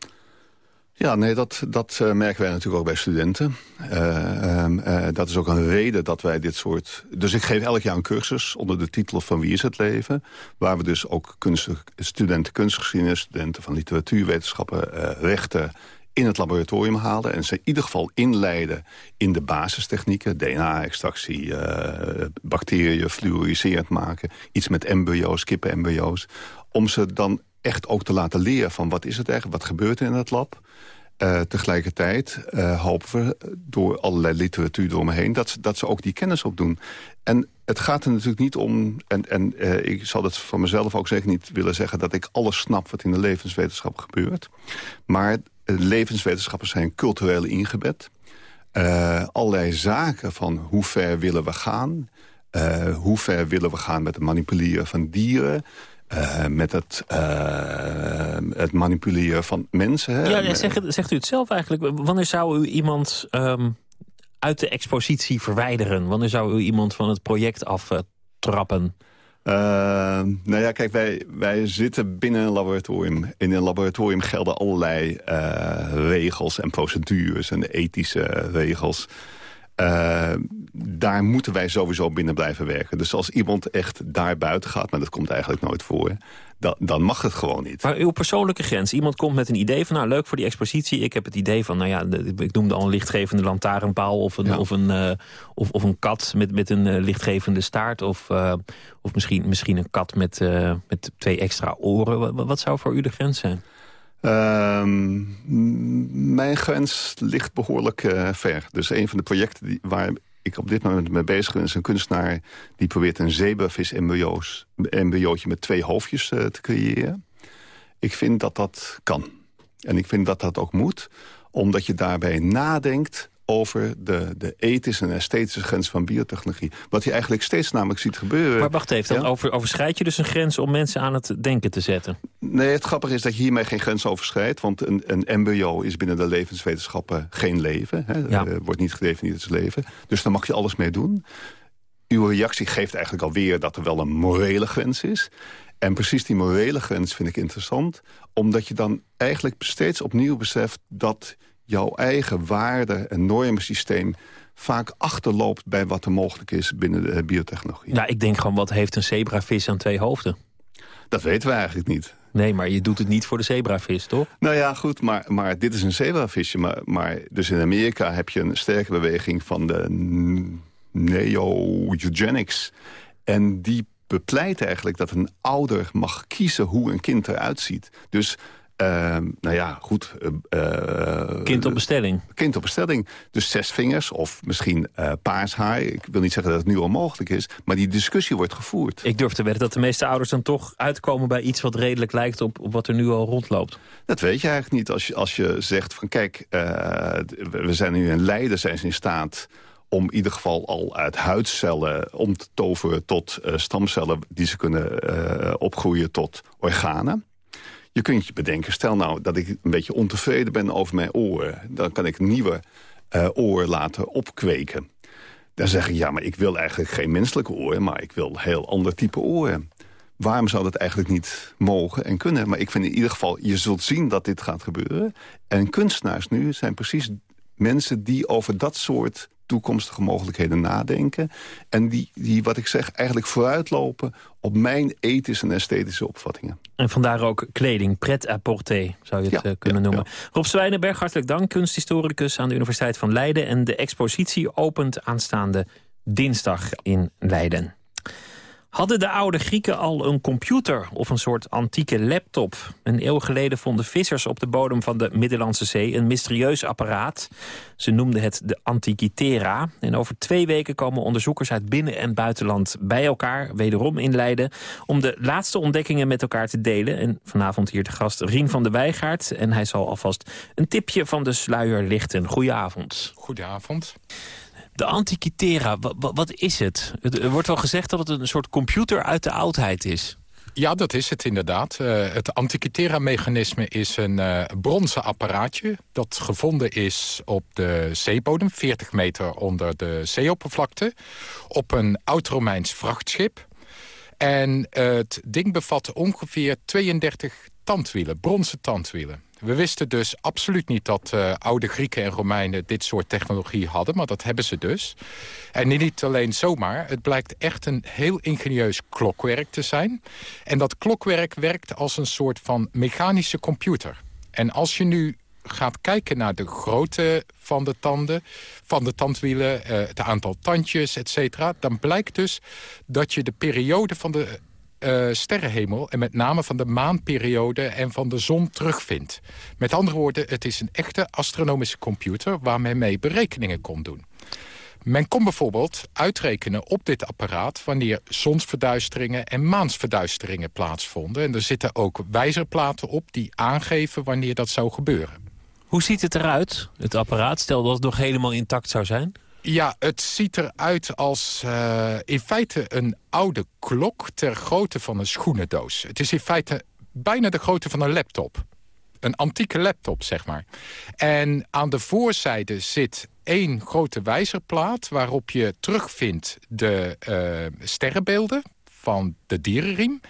Ja, nee, dat, dat uh, merken wij natuurlijk ook bij studenten. Uh, uh, dat is ook een reden dat wij dit soort... Dus ik geef elk jaar een cursus onder de titel Van Wie is het leven? Waar we dus ook kunst, studenten kunstgeschiedenis... studenten van literatuurwetenschappen, rechten in het laboratorium halen... en ze in ieder geval inleiden in de basistechnieken... DNA-extractie, bacteriën fluoriserend maken... iets met embryo's, kippen-embryo's... om ze dan echt ook te laten leren van wat is het eigenlijk, wat gebeurt er in het lab. Uh, tegelijkertijd uh, hopen we door allerlei literatuur door me heen... Dat, dat ze ook die kennis opdoen. En het gaat er natuurlijk niet om... en, en uh, ik zal het van mezelf ook zeker niet willen zeggen... dat ik alles snap wat in de levenswetenschap gebeurt. Maar levenswetenschappen zijn cultureel ingebed. allerlei zaken van hoe ver willen we gaan... hoe ver willen we gaan met het manipuleren van dieren... Uh, met het, uh, het manipuleren van mensen. Hè? Ja, zegt, zegt u het zelf eigenlijk. Wanneer zou u iemand um, uit de expositie verwijderen? Wanneer zou u iemand van het project aftrappen? Uh, nou ja, kijk, wij, wij zitten binnen een laboratorium. In een laboratorium gelden allerlei regels en procedures en ethische regels. Uh, daar moeten wij sowieso binnen blijven werken. Dus als iemand echt daar buiten gaat, maar dat komt eigenlijk nooit voor... Dan, dan mag het gewoon niet. Maar uw persoonlijke grens. Iemand komt met een idee van, nou leuk voor die expositie. Ik heb het idee van, nou ja, ik noemde al een lichtgevende lantaarnpaal... of een, of een, uh, of, of een kat met, met een uh, lichtgevende staart... of, of misschien, misschien een kat met, met twee extra oren. Wat, wat zou voor u de grens zijn? Uh, mijn grens ligt behoorlijk uh, ver. Dus een van de projecten die, waar ik op dit moment mee bezig ben... is een kunstenaar die probeert een zebravis-embryootje met twee hoofdjes uh, te creëren. Ik vind dat dat kan. En ik vind dat dat ook moet. Omdat je daarbij nadenkt over de, de ethische en esthetische grens van biotechnologie. Wat je eigenlijk steeds namelijk ziet gebeuren. Maar wacht even, dan over, overschrijd je dus een grens om mensen aan het denken te zetten? Nee, het grappige is dat je hiermee geen grens overschrijdt. Want een, een embryo is binnen de levenswetenschappen geen leven. Hè, ja. uh, wordt niet gedefinieerd als leven. Dus daar mag je alles mee doen. Uw reactie geeft eigenlijk alweer dat er wel een morele grens is. En precies die morele grens vind ik interessant. Omdat je dan eigenlijk steeds opnieuw beseft dat jouw eigen waarde- en normensysteem vaak achterloopt bij wat er mogelijk is binnen de biotechnologie. Ja, ik denk gewoon, wat heeft een zebravis aan twee hoofden? Dat weten we eigenlijk niet. Nee, maar je doet het niet voor de zebravis, toch? Nou ja, goed, maar, maar dit is een zebravisje. Maar, maar dus in Amerika heb je een sterke beweging van de neo-eugenics. En die bepleit eigenlijk dat een ouder mag kiezen hoe een kind eruit ziet. Dus uh, nou ja, goed. Uh, kind op bestelling. Kind op bestelling. Dus zes vingers of misschien uh, paars haar. Ik wil niet zeggen dat het nu al mogelijk is. Maar die discussie wordt gevoerd. Ik durf te weten dat de meeste ouders dan toch uitkomen bij iets wat redelijk lijkt op, op wat er nu al rondloopt. Dat weet je eigenlijk niet. Als je, als je zegt van kijk, we zijn nu in Leiden zijn ze in staat om in ieder geval al uit huidcellen om te toveren tot stamcellen... die ze kunnen opgroeien tot organen. Je kunt je bedenken, stel nou dat ik een beetje ontevreden ben over mijn oren. Dan kan ik nieuwe uh, oor laten opkweken. Dan zeg ik, ja, maar ik wil eigenlijk geen menselijke oren... maar ik wil heel ander type oren. Waarom zou dat eigenlijk niet mogen en kunnen? Maar ik vind in ieder geval, je zult zien dat dit gaat gebeuren. En kunstenaars nu zijn precies mensen die over dat soort toekomstige mogelijkheden nadenken. En die, die, wat ik zeg, eigenlijk vooruitlopen op mijn ethische en esthetische opvattingen. En vandaar ook kleding, pret-à-porter, zou je het ja, uh, kunnen ja, noemen. Ja. Rob Zwijnenberg, hartelijk dank, kunsthistoricus aan de Universiteit van Leiden. En de expositie opent aanstaande dinsdag in Leiden. Hadden de oude Grieken al een computer of een soort antieke laptop? Een eeuw geleden vonden vissers op de bodem van de Middellandse Zee... een mysterieus apparaat. Ze noemden het de Antikythera. En over twee weken komen onderzoekers uit binnen- en buitenland... bij elkaar, wederom in Leiden... om de laatste ontdekkingen met elkaar te delen. En vanavond hier de gast Rien van der Wijgaard. En hij zal alvast een tipje van de sluier lichten. Goedenavond. Goedenavond. De Antikythera, wat is het? Er wordt wel gezegd dat het een soort computer uit de oudheid is. Ja, dat is het inderdaad. Uh, het Antikythera-mechanisme is een uh, bronzen apparaatje... dat gevonden is op de zeebodem, 40 meter onder de zeeoppervlakte... op een oud-Romeins vrachtschip. En het ding bevat ongeveer 32 tandwielen, bronzen tandwielen. We wisten dus absoluut niet dat uh, oude Grieken en Romeinen dit soort technologie hadden, maar dat hebben ze dus. En niet alleen zomaar, het blijkt echt een heel ingenieus klokwerk te zijn. En dat klokwerk werkt als een soort van mechanische computer. En als je nu gaat kijken naar de grootte van de tanden, van de tandwielen, uh, het aantal tandjes, et dan blijkt dus dat je de periode van de uh, sterrenhemel... en met name van de maanperiode en van de zon terugvindt. Met andere woorden, het is een echte astronomische computer... waar men mee berekeningen kon doen. Men kon bijvoorbeeld uitrekenen op dit apparaat... wanneer zonsverduisteringen en maansverduisteringen plaatsvonden. En er zitten ook wijzerplaten op die aangeven wanneer dat zou gebeuren. Hoe ziet het eruit, het apparaat? Stel dat het nog helemaal intact zou zijn. Ja, het ziet eruit als uh, in feite een oude klok ter grootte van een schoenendoos. Het is in feite bijna de grootte van een laptop. Een antieke laptop, zeg maar. En aan de voorzijde zit één grote wijzerplaat... waarop je terugvindt de uh, sterrenbeelden van de dierenriem...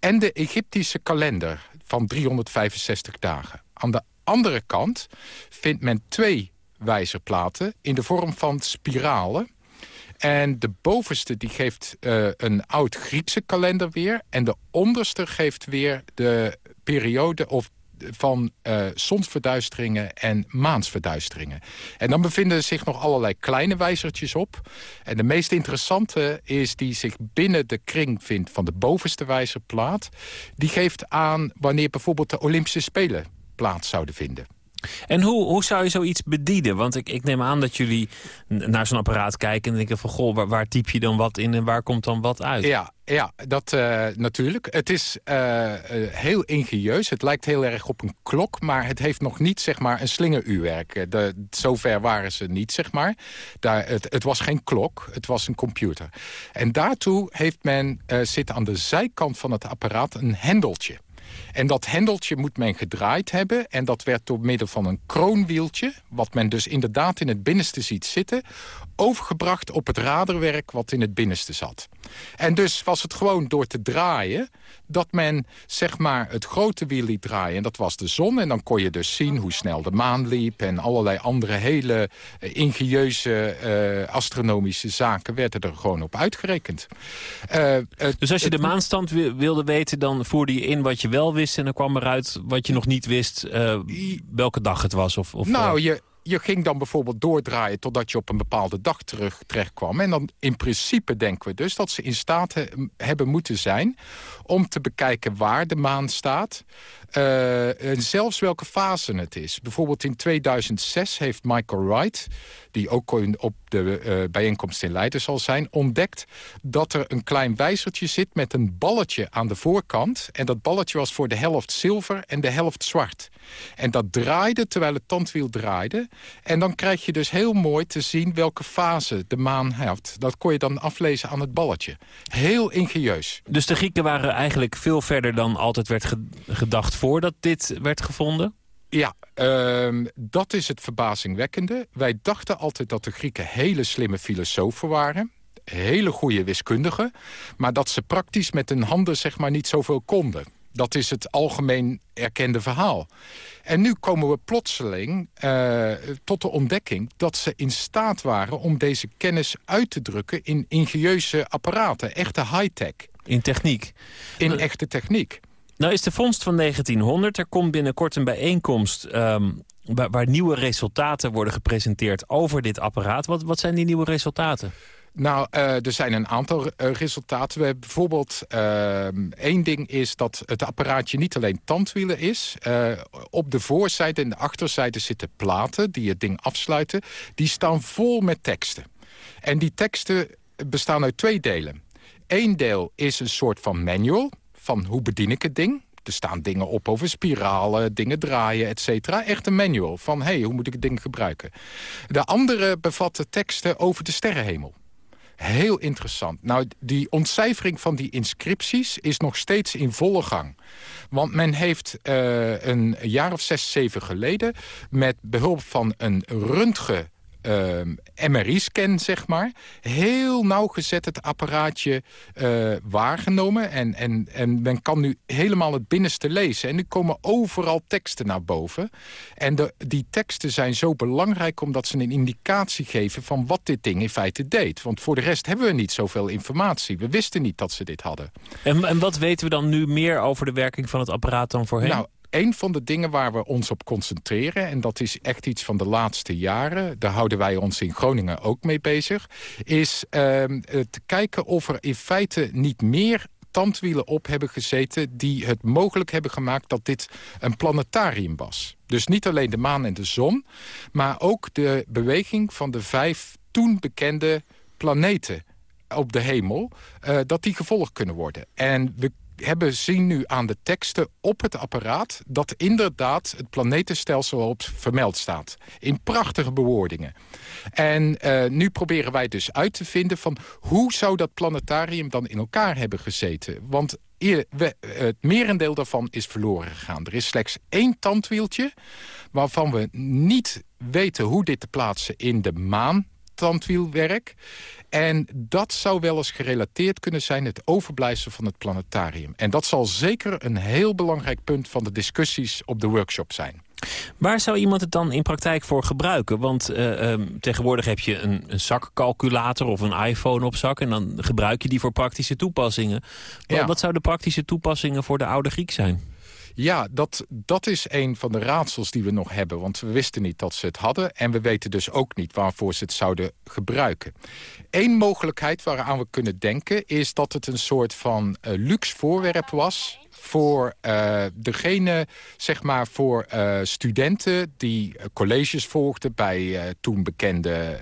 en de Egyptische kalender van 365 dagen. Aan de andere kant vindt men twee wijzerplaten in de vorm van spiralen. En de bovenste die geeft uh, een oud-Griekse kalender weer. En de onderste geeft weer de periode of van uh, zonsverduisteringen en maansverduisteringen. En dan bevinden zich nog allerlei kleine wijzertjes op. En de meest interessante is die zich binnen de kring vindt van de bovenste wijzerplaat. Die geeft aan wanneer bijvoorbeeld de Olympische Spelen plaats zouden vinden. En hoe, hoe zou je zoiets bedienen? Want ik, ik neem aan dat jullie naar zo'n apparaat kijken... en denken van, goh, waar, waar, typ je dan wat in en waar komt dan wat uit? Ja, ja dat uh, natuurlijk. Het is uh, heel ingenieus. Het lijkt heel erg op een klok... maar het heeft nog niet zeg maar, een slingeruurwerk. De, zover waren ze niet, zeg maar. Daar, het, het, was geen klok, het was een computer. En daartoe heeft men, zit aan de zijkant van het apparaat een hendeltje... En dat hendeltje moet men gedraaid hebben. En dat werd door middel van een kroonwieltje... wat men dus inderdaad in het binnenste ziet zitten... overgebracht op het raderwerk wat in het binnenste zat. En dus was het gewoon door te draaien... dat men zeg maar het grote wiel liet draaien. En dat was de zon. En dan kon je dus zien hoe snel de maan liep... en allerlei andere hele uh, ingenieuze uh, astronomische zaken... werden er gewoon op uitgerekend. Uh, dus als je de maanstand wilde weten... dan voerde je in wat je wel wist... en dan kwam eruit wat je nog niet wist... welke dag het was? Of, of nou, je je ging dan bijvoorbeeld doordraaien totdat je op een bepaalde dag terug terecht kwam. En dan in principe denken we dus dat ze in staat hebben moeten zijn... om te bekijken waar de maan staat... Uh, en zelfs welke fase het is. Bijvoorbeeld in 2006 heeft Michael Wright die ook op de uh, bijeenkomst in Leiden zal zijn... ontdekt dat er een klein wijzertje zit met een balletje aan de voorkant. En dat balletje was voor de helft zilver en de helft zwart. En dat draaide terwijl het tandwiel draaide. En dan krijg je dus heel mooi te zien welke fase de maan heeft. Dat kon je dan aflezen aan het balletje. Heel ingenieus. Dus de Grieken waren eigenlijk veel verder dan altijd werd gedacht voordat dit werd gevonden? Ja, uh, dat is het verbazingwekkende. Wij dachten altijd dat de Grieken hele slimme filosofen waren. Hele goede wiskundigen. Maar dat ze praktisch met hun handen zeg maar niet zoveel konden. Dat is het algemeen erkende verhaal. En nu komen we plotseling uh, tot de ontdekking... dat ze in staat waren om deze kennis uit te drukken... in ingenieuze apparaten, echte high-tech. In techniek? In echte techniek. Nou is de vondst van 1900. Er komt binnenkort een bijeenkomst um, waar, nieuwe resultaten worden gepresenteerd over dit apparaat. Wat, wat zijn die nieuwe resultaten? Nou, uh, er zijn een aantal uh, resultaten. We hebben bijvoorbeeld uh, één ding is dat het apparaatje niet alleen tandwielen is. Eh, op de voorzijde en de achterzijde zitten platen die het ding afsluiten. Die staan vol met teksten. En die teksten bestaan uit twee delen. Eén deel is een soort van manual van hoe bedien ik het ding. Er staan dingen op over spiralen, dingen draaien, et cetera. Echt een manual van, hey, hoe moet ik het ding gebruiken? De andere bevatten teksten over de sterrenhemel. Heel interessant. Nou, die ontcijfering van die inscripties is nog steeds in volle gang. Want men heeft uh, een jaar of zes, zeven geleden... met behulp van een röntgen MRI-scan, zeg maar. Heel nauwgezet het apparaatje uh, waargenomen. En, en, en men kan nu helemaal het binnenste lezen. En nu komen overal teksten naar boven. En de, die teksten zijn zo belangrijk omdat ze een indicatie geven... van wat dit ding in feite deed. Want voor de rest hebben we niet zoveel informatie. We wisten niet dat ze dit hadden. En, en wat weten we dan nu meer over de werking van het apparaat dan voorheen? Nou, een van de dingen waar we ons op concentreren... en dat is echt iets van de laatste jaren... daar houden wij ons in Groningen ook mee bezig... is ehm, te kijken of er in feite niet meer tandwielen op hebben gezeten... die het mogelijk hebben gemaakt dat dit een planetarium was. Dus niet alleen de maan en de zon... maar ook de beweging van de vijf toen bekende planeten op de hemel... Uh, dat die gevolgd kunnen worden. En we hebben zien nu aan de teksten op het apparaat... dat inderdaad het planetenstelsel op vermeld staat. In prachtige bewoordingen. En uh, nu proberen wij dus uit te vinden van... hoe zou dat planetarium dan in elkaar hebben gezeten? Want we, het merendeel daarvan is verloren gegaan. Er is slechts één tandwieltje waarvan we niet weten hoe dit te plaatsen in de maan tandwielwerk. En dat zou wel eens gerelateerd kunnen zijn... het overblijfsel van het planetarium. En dat zal zeker een heel belangrijk punt van de discussies op de workshop zijn. Waar zou iemand het dan in praktijk voor gebruiken? Want uh, tegenwoordig heb je een, een zakcalculator of een iPhone op zak... en dan gebruik je die voor praktische toepassingen. Ja. Wat zouden praktische toepassingen voor de oude Griek zijn? Ja, dat, dat is een van de raadsels die we nog hebben. Want we wisten niet dat ze het hadden. En we weten dus ook niet waarvoor ze het zouden gebruiken. Eén mogelijkheid waaraan we kunnen denken... is dat het een soort van uh, luxe voorwerp was voor uh, degene, zeg maar, voor uh, studenten die colleges volgden bij toen bekende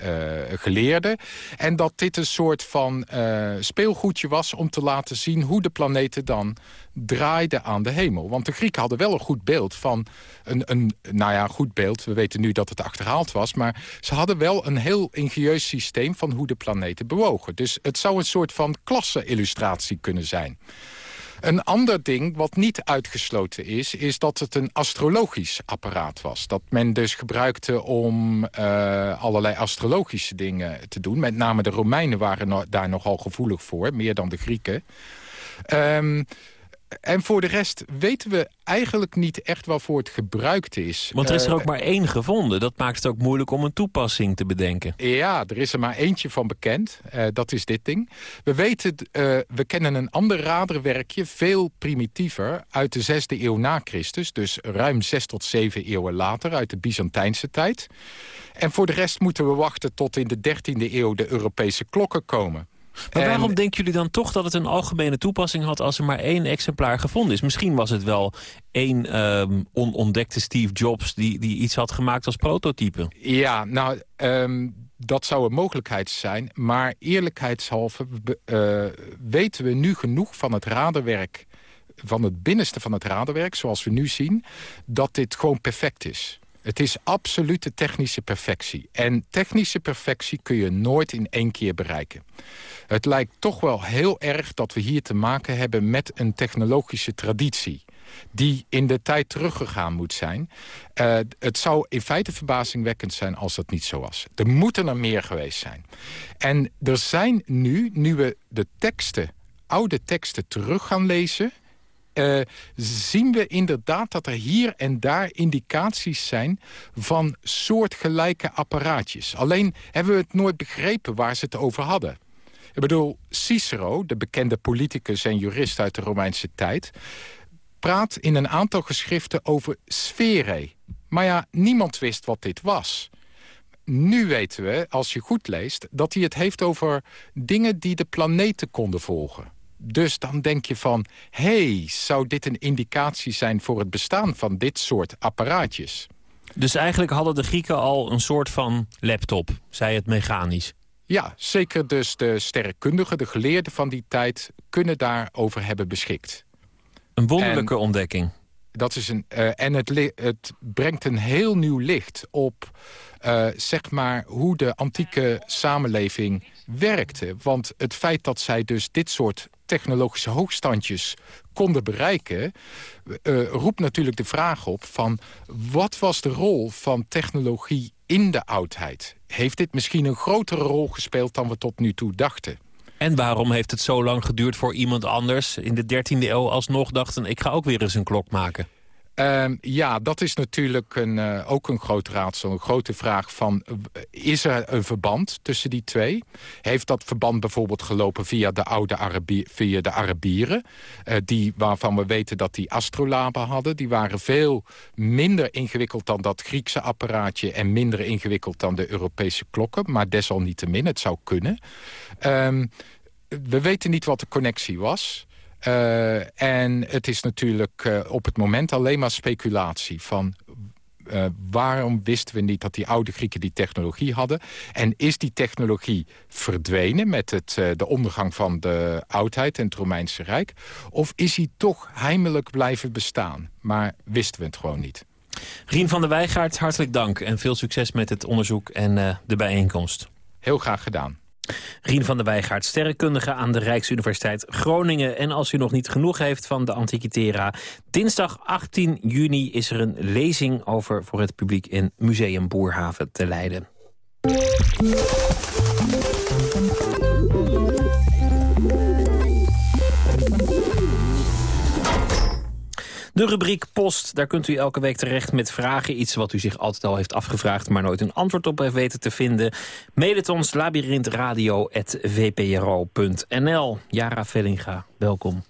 geleerden. En dat dit een soort van speelgoedje was om te laten zien hoe de planeten dan draaiden aan de hemel. Want de Grieken hadden wel een goed beeld van een, een nou ja, goed beeld. We weten nu dat het achterhaald was, maar ze hadden wel een heel ingenieus systeem van hoe de planeten bewogen. Dus het zou een soort van klasse-illustratie kunnen zijn. Een ander ding wat niet uitgesloten is... is dat het een astrologisch apparaat was. Dat men dus gebruikte om uh, allerlei astrologische dingen te doen. Met name de Romeinen waren daar nogal gevoelig voor. Meer dan de Grieken. Um, en voor de rest weten we eigenlijk niet echt waarvoor het gebruikt is. Want er is er ook uh, maar één gevonden. Dat maakt het ook moeilijk om een toepassing te bedenken. Ja, er is er maar eentje van bekend. Uh, dat is dit ding. We weten, uh, we kennen een ander raderwerkje, veel primitiever... uit de 6e eeuw na Christus. Dus ruim 6 tot 7 eeuwen later, uit de Byzantijnse tijd. En voor de rest moeten we wachten tot in de 13e eeuw de Europese klokken komen. Maar waarom denken jullie dan toch dat het een algemene toepassing had... als er maar één exemplaar gevonden is? Misschien was het wel één um, onontdekte Steve Jobs... Die, die iets had gemaakt als prototype. Ja, nou, um, dat zou een mogelijkheid zijn. Maar eerlijkheidshalve uh, weten we nu genoeg van het raderwerk... van het binnenste van het raderwerk, zoals we nu zien... dat dit gewoon perfect is. Het is absolute technische perfectie. En technische perfectie kun je nooit in één keer bereiken. Het lijkt toch wel heel erg dat we hier te maken hebben met een technologische traditie die in de tijd teruggegaan moet zijn. Uh, het zou in feite verbazingwekkend zijn als dat niet zo was. Er moeten er meer geweest zijn. En er zijn nu, nu we de teksten, oude teksten terug gaan lezen... Uh, zien we inderdaad dat er hier en daar indicaties zijn... van soortgelijke apparaatjes. Alleen hebben we het nooit begrepen waar ze het over hadden. Ik bedoel, Cicero, de bekende politicus en jurist uit de Romeinse tijd... praat in een aantal geschriften over sfere. Maar ja, niemand wist wat dit was. Nu weten we, als je goed leest, dat hij het heeft over dingen die de planeten konden volgen. Dus dan denk je van, hey, zou dit een indicatie zijn voor het bestaan van dit soort apparaatjes? Dus eigenlijk hadden de Grieken al een soort van laptop, zij het mechanisch. Ja, zeker dus de sterrenkundigen, de geleerden van die tijd... kunnen daarover hebben beschikt. Een wonderlijke en ontdekking. Dat is een, uh, en het, het, brengt een heel nieuw licht op uh, zeg maar hoe de antieke samenleving werkte. Want het feit dat zij dus dit soort technologische hoogstandjes konden bereiken... Uh, roept natuurlijk de vraag op van wat was de rol van technologie in de oudheid... heeft dit misschien een grotere rol gespeeld dan we tot nu toe dachten. En waarom heeft het zo lang geduurd voor iemand anders... in de 13e eeuw alsnog dachten... ik ga ook weer eens een klok maken? Um, ja, dat is natuurlijk een, uh, ook een groot raadsel. Een grote vraag van, is er een verband tussen die twee? Heeft dat verband bijvoorbeeld gelopen via de oude via de Arabieren? Uh, die, waarvan we weten dat die astrolaben hadden. Die waren veel minder ingewikkeld dan dat Griekse apparaatje... en minder ingewikkeld dan de Europese klokken. Maar desalniettemin, het zou kunnen. Um, we weten niet wat de connectie was... Uh, en het is natuurlijk uh, op het moment alleen maar speculatie van... Uh, waarom wisten we niet dat die oude Grieken die technologie hadden? En is die technologie verdwenen met het, de ondergang van de oudheid en het Romeinse Rijk? Of is die toch heimelijk blijven bestaan? Maar wisten we het gewoon niet. Rien van der Weijgaard, hartelijk dank en veel succes met het onderzoek en de bijeenkomst. Heel graag gedaan. Rien van der Weijgaard, sterrenkundige aan de Rijksuniversiteit Groningen. En als u nog niet genoeg heeft van de Antiquitera... dinsdag 18 juni is er een lezing over voor het publiek... in Museum Boerhaven te Leiden. De rubriek Post, daar kunt u elke week terecht met vragen. Iets wat u zich altijd al heeft afgevraagd, maar nooit een antwoord op heeft weten te vinden. Mail het ons labyrinthradio.vpro.nl. Jara Vellinga, welkom.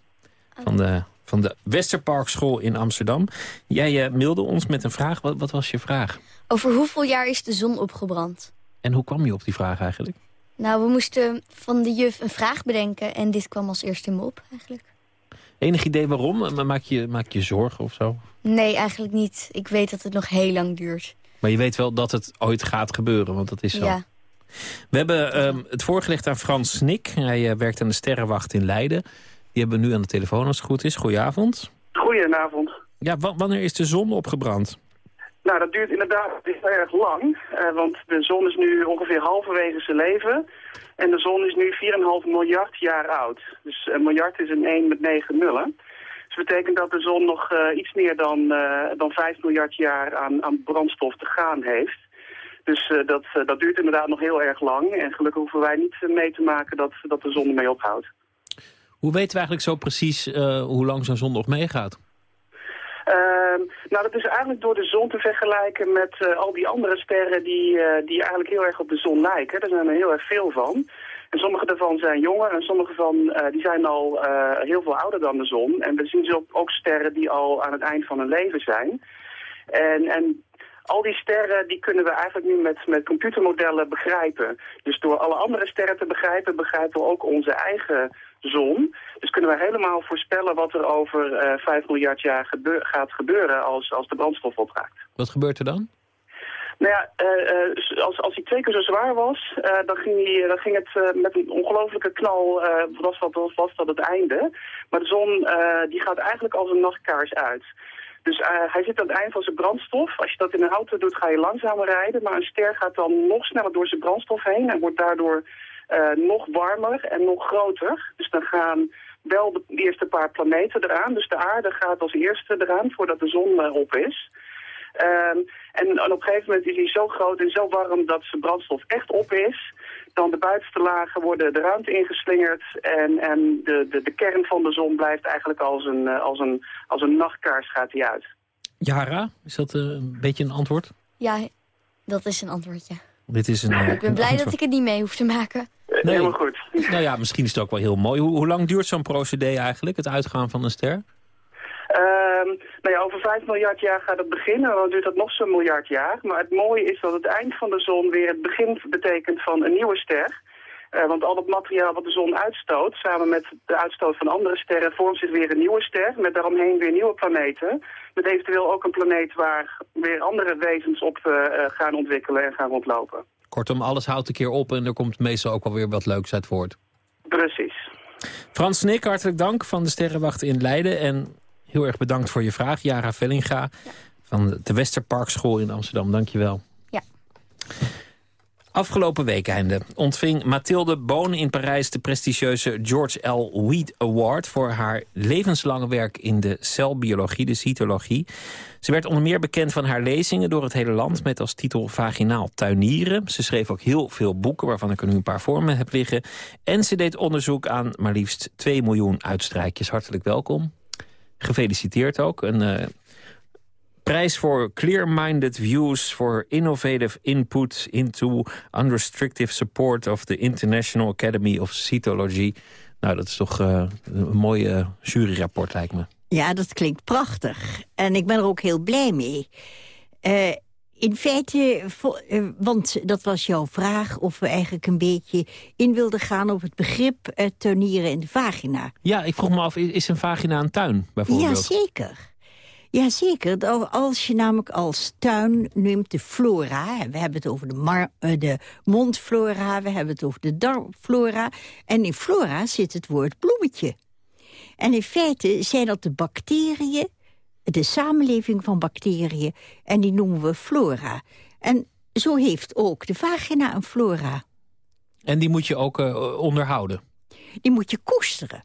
Van de, van de Westerparkschool in Amsterdam. Jij uh, mailde ons met een vraag. Wat, wat was je vraag? Over hoeveel jaar is de zon opgebrand? En hoe kwam je op die vraag eigenlijk? Nou, we moesten van de juf een vraag bedenken en dit kwam als eerste in me op eigenlijk. Enig idee waarom? Maak je, maak je zorgen of zo? Nee, eigenlijk niet. Ik weet dat het nog heel lang duurt. Maar je weet wel dat het ooit gaat gebeuren, want dat is zo. Ja. We hebben um, het voorgelegd aan Frans Snik. Hij uh, werkt aan de Sterrenwacht in Leiden. Die hebben we nu aan de telefoon als het goed is. Goedenavond. Goedenavond. Ja, wanneer is de zon opgebrand? Nou, dat duurt inderdaad heel erg lang. Uh, want de zon is nu ongeveer halverwege zijn leven. En de zon is nu 4,5 miljard jaar oud. Dus een miljard is een 1 met 9 nullen. Dus dat betekent dat de zon nog uh, iets meer dan, uh, dan 5 miljard jaar aan, aan brandstof te gaan heeft. Dus dat, dat duurt inderdaad nog heel erg lang. En gelukkig hoeven wij niet mee te maken dat, dat de zon ermee ophoudt. Hoe weten we eigenlijk zo precies hoe lang zo'n zon nog meegaat? Uh, nou, dat is eigenlijk door de zon te vergelijken met uh, al die andere sterren die, uh, die eigenlijk heel erg op de zon lijken. Daar zijn er heel erg veel van. En sommige daarvan zijn jonger en sommige van uh, die zijn al heel veel ouder dan de zon. En we zien ze ook, ook sterren die al aan het eind van hun leven zijn. En, en al die sterren die kunnen we eigenlijk nu met, met computermodellen begrijpen. Dus door alle andere sterren te begrijpen, begrijpen we ook onze eigen zon. Dus kunnen we helemaal voorspellen wat er over uh, 5 miljard jaar gebeur gaat gebeuren als, als de brandstof opraakt. Wat gebeurt er dan? Nou ja, uh, als, als hij twee keer zo zwaar was, uh, dan, ging hij, dan ging het met een ongelofelijke knal, was, dat, was dat het einde. Maar de zon die gaat eigenlijk als een nachtkaars uit. Dus hij zit aan het eind van zijn brandstof. Als je dat in een auto doet, ga je langzamer rijden. Maar een ster gaat dan nog sneller door zijn brandstof heen en wordt daardoor uh, nog warmer en nog groter. Dus dan gaan wel de eerste paar planeten eraan. Dus de aarde gaat als eerste eraan voordat de zon uh, op is. Um, en, op een gegeven moment is hij zo groot en zo warm dat zijn brandstof echt op is. Dan de buitenste lagen worden de ruimte ingeslingerd en, en de, de, de kern van de zon blijft eigenlijk als een, als een, als een nachtkaars gaat hij uit. Jara, is dat een beetje een antwoord? Ja, dat is een antwoordje. Dit is een, ik ben blij dat ik het niet mee hoef te maken. Nee. Helemaal goed. Nou ja, misschien is het ook wel heel mooi. Hoe, hoe lang duurt zo'n procedé eigenlijk, het uitgaan van een ster? Um, nou ja, over 5 miljard jaar gaat het beginnen, dan duurt dat nog zo'n miljard jaar. Maar het mooie is dat het eind van de zon weer het begin betekent van een nieuwe ster. Uh, want al het materiaal wat de zon uitstoot, samen met de uitstoot van andere sterren, vormt zich weer een nieuwe ster. Met daaromheen weer nieuwe planeten. Met eventueel ook een planeet waar weer andere wezens op uh, gaan ontwikkelen en gaan rondlopen. Kortom, alles houdt een keer op en er komt meestal ook wel weer wat leuks uit voort. Precies. Frans Snik, hartelijk dank van de Sterrenwacht in Leiden. En heel erg bedankt voor je vraag. Jara Vellinga ja. van de Westerparkschool in Amsterdam. Dank je wel. Ja. Afgelopen weekende ontving Mathilde Boon in Parijs... de prestigieuze George L. Weed Award... voor haar levenslange werk in de celbiologie, de cytologie. Ze werd onder meer bekend van haar lezingen door het hele land... met als titel Vaginaal tuinieren. Ze schreef ook heel veel boeken, waarvan ik er nu een paar voor me heb liggen. En ze deed onderzoek aan maar liefst 2 miljoen uitstrijkjes. Hartelijk welkom. Gefeliciteerd ook. Een uh, prijs voor clear-minded views... for innovative input into unrestricted support... of the International Academy of Cytology. Nou, dat is toch uh, een mooi juryrapport, lijkt me. Ja, dat klinkt prachtig. En ik ben er ook heel blij mee. Uh, in feite, want dat was jouw vraag... of we eigenlijk een beetje in wilden gaan op het begrip uh, tuinieren in de vagina. Ja, ik vroeg me af, is een vagina een tuin bijvoorbeeld? Jazeker. Jazeker, als je namelijk als tuin neemt de flora... we hebben het over de, mar, de mondflora, we hebben het over de darmflora... en in flora zit het woord bloemetje. En in feite zijn dat de bacteriën, de samenleving van bacteriën... en die noemen we flora. En zo heeft ook de vagina een flora. En die moet je ook uh, onderhouden? Die moet je koesteren.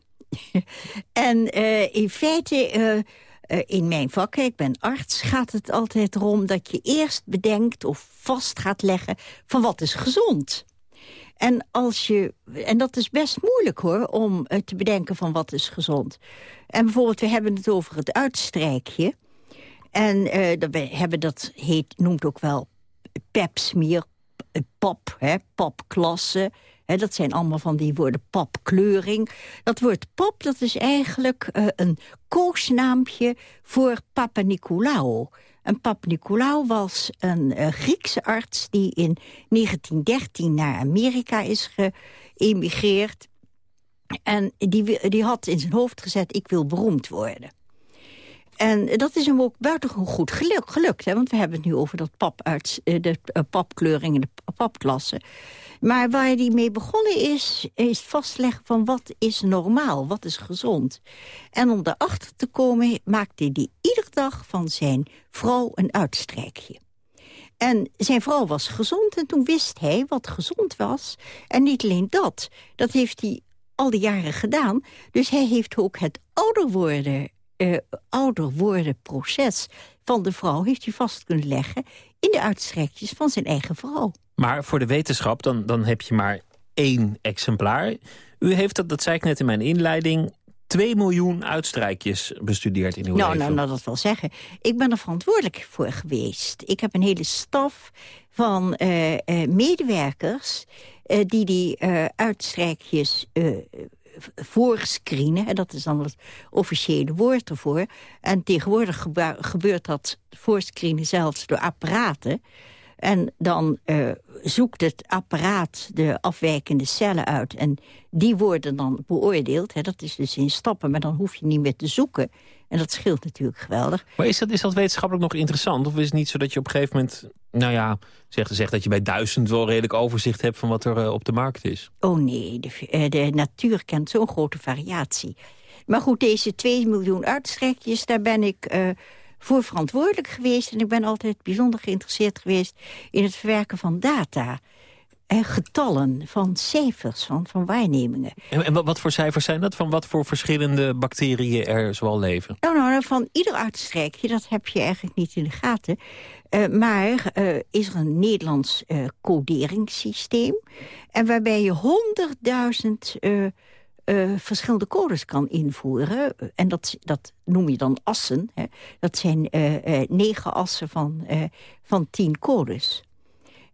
en uh, in feite... Uh, uh, in mijn vak, ik ben arts, gaat het altijd erom dat je eerst bedenkt of vast gaat leggen van wat is gezond. En, als je, en dat is best moeilijk hoor, om uh, te bedenken van wat is gezond. En bijvoorbeeld, we hebben het over het uitstrijkje. En uh, we hebben dat heet, noemt ook wel pepsmeer, pap, hè. Dat zijn allemaal van die woorden papkleuring. Dat woord pap, dat is eigenlijk uh, een koosnaampje voor Papa Nicolaou. En Pap Nicolaou was een uh, Griekse arts... die in 1913 naar Amerika is geëmigreerd. En die, die had in zijn hoofd gezet, ik wil beroemd worden. En dat is hem ook buitengewoon goed geluk, gelukt. Hè? Want we hebben het nu over dat pap uit, de papkleuring en de papklasse. Maar waar hij mee begonnen is, is vastleggen van wat is normaal, wat is gezond. En om daarachter te komen maakte hij iedere dag van zijn vrouw een uitstrijkje. En zijn vrouw was gezond en toen wist hij wat gezond was. En niet alleen dat, dat heeft hij al die jaren gedaan. Dus hij heeft ook het ouder worden, uh, ouder worden proces van de vrouw... heeft hij vast kunnen leggen in de uitstrekjes van zijn eigen vrouw. Maar voor de wetenschap, dan, dan heb je maar één exemplaar. U heeft, dat, dat zei ik net in mijn inleiding... 2 miljoen uitstrijkjes bestudeerd in uw nou, leven. Nou, nou, dat wil zeggen. Ik ben er verantwoordelijk voor geweest. Ik heb een hele staf van uh, uh, medewerkers... Uh, die die uitstrijkjes voorscreenen. En dat is dan het officiële woord ervoor. En tegenwoordig gebeurt dat voorscreenen zelfs door apparaten. En dan uh, zoekt het apparaat de afwijkende cellen uit. En die worden dan beoordeeld. Hè. Dat is dus in stappen, maar dan hoef je niet meer te zoeken. En dat scheelt natuurlijk geweldig. Maar is dat, is dat wetenschappelijk nog interessant? Of is het niet zo dat je op een gegeven moment... nou ja, zegt, zegt dat je bij duizend wel redelijk overzicht hebt... van wat er uh, op de markt is? Oh nee, de, uh, de natuur kent zo'n grote variatie. Maar goed, deze 2 miljoen uitstrekjes, daar ben ik... Uh, voor verantwoordelijk geweest. En ik ben altijd bijzonder geïnteresseerd geweest in het verwerken van data. En getallen, van cijfers, van, van waarnemingen. En, en wat voor cijfers zijn dat? Van wat voor verschillende bacteriën er zoal leven? Nou, nou, van ieder uitstrijkje, dat heb je eigenlijk niet in de gaten. Uh, maar uh, is er een Nederlands uh, coderingssysteem. En waarbij je honderdduizend uh, verschillende codes kan invoeren. En dat, dat noem je dan assen. Hè. Dat zijn uh, uh, negen assen van, van tien codes.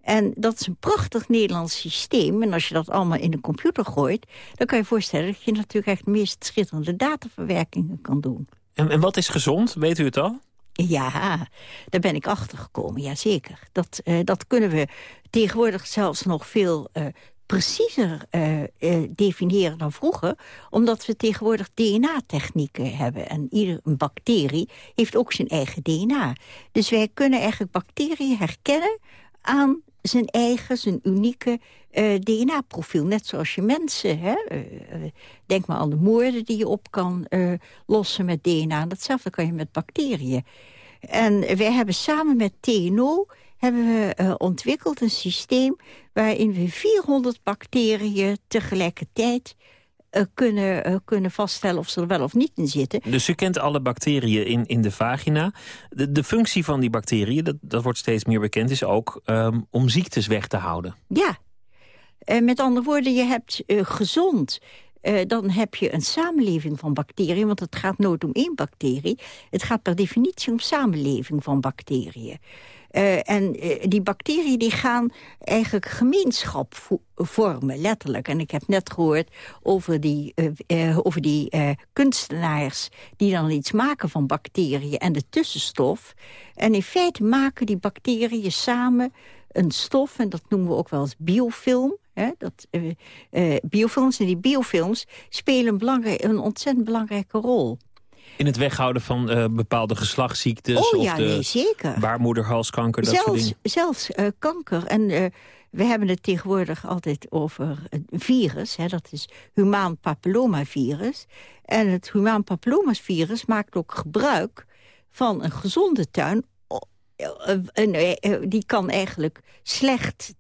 En dat is een prachtig Nederlands systeem. En als je dat allemaal in een computer gooit... dan kan je voorstellen dat je natuurlijk echt de meest schitterende dataverwerkingen kan doen. En, en wat is gezond? Weet u het al? Ja, daar ben ik achter gekomen, jazeker. Dat, uh, dat kunnen we tegenwoordig zelfs nog veel uh, preciezer uh, uh, definiëren dan vroeger. Omdat we tegenwoordig DNA-technieken hebben. En iedere bacterie heeft ook zijn eigen DNA. Dus wij kunnen eigenlijk bacteriën herkennen aan zijn eigen, zijn unieke uh, DNA-profiel. Net zoals je mensen, hè? denk maar aan de moorden die je op kan lossen met DNA. Datzelfde kan je met bacteriën. En wij hebben samen met TNO hebben we uh, ontwikkeld een systeem... waarin we 400 bacteriën tegelijkertijd uh, kunnen, uh, kunnen vaststellen of ze er wel of niet in zitten. Dus u kent alle bacteriën in, in de vagina. De, de functie van die bacteriën, dat, dat wordt steeds meer bekend... is ook um, om ziektes weg te houden. Ja. Uh, met andere woorden, je hebt gezond... dan heb je een samenleving van bacteriën, want het gaat nooit om één bacterie. Het gaat per definitie om samenleving van bacteriën. Uh, en uh, die bacteriën die gaan eigenlijk gemeenschap vormen, letterlijk. En ik heb net gehoord over die, uh, over die kunstenaars... die dan iets maken van bacteriën en de tussenstof. En in feite maken die bacteriën samen een stof... en dat noemen we ook wel eens biofilm... Hè, dat, biofilms en die biofilms spelen een, een ontzettend belangrijke rol in het weghouden van uh, bepaalde geslachtsziektes? Oh of ja, de nee, zeker. Baarmoederhalskanker, dat zelfs, soort dingen? Zelfs uh, kanker. En uh, we hebben het tegenwoordig altijd over een virus. Hè, dat is humaan papillomavirus. En het humaan papillomavirus maakt ook gebruik van een gezonde tuin die kan eigenlijk slecht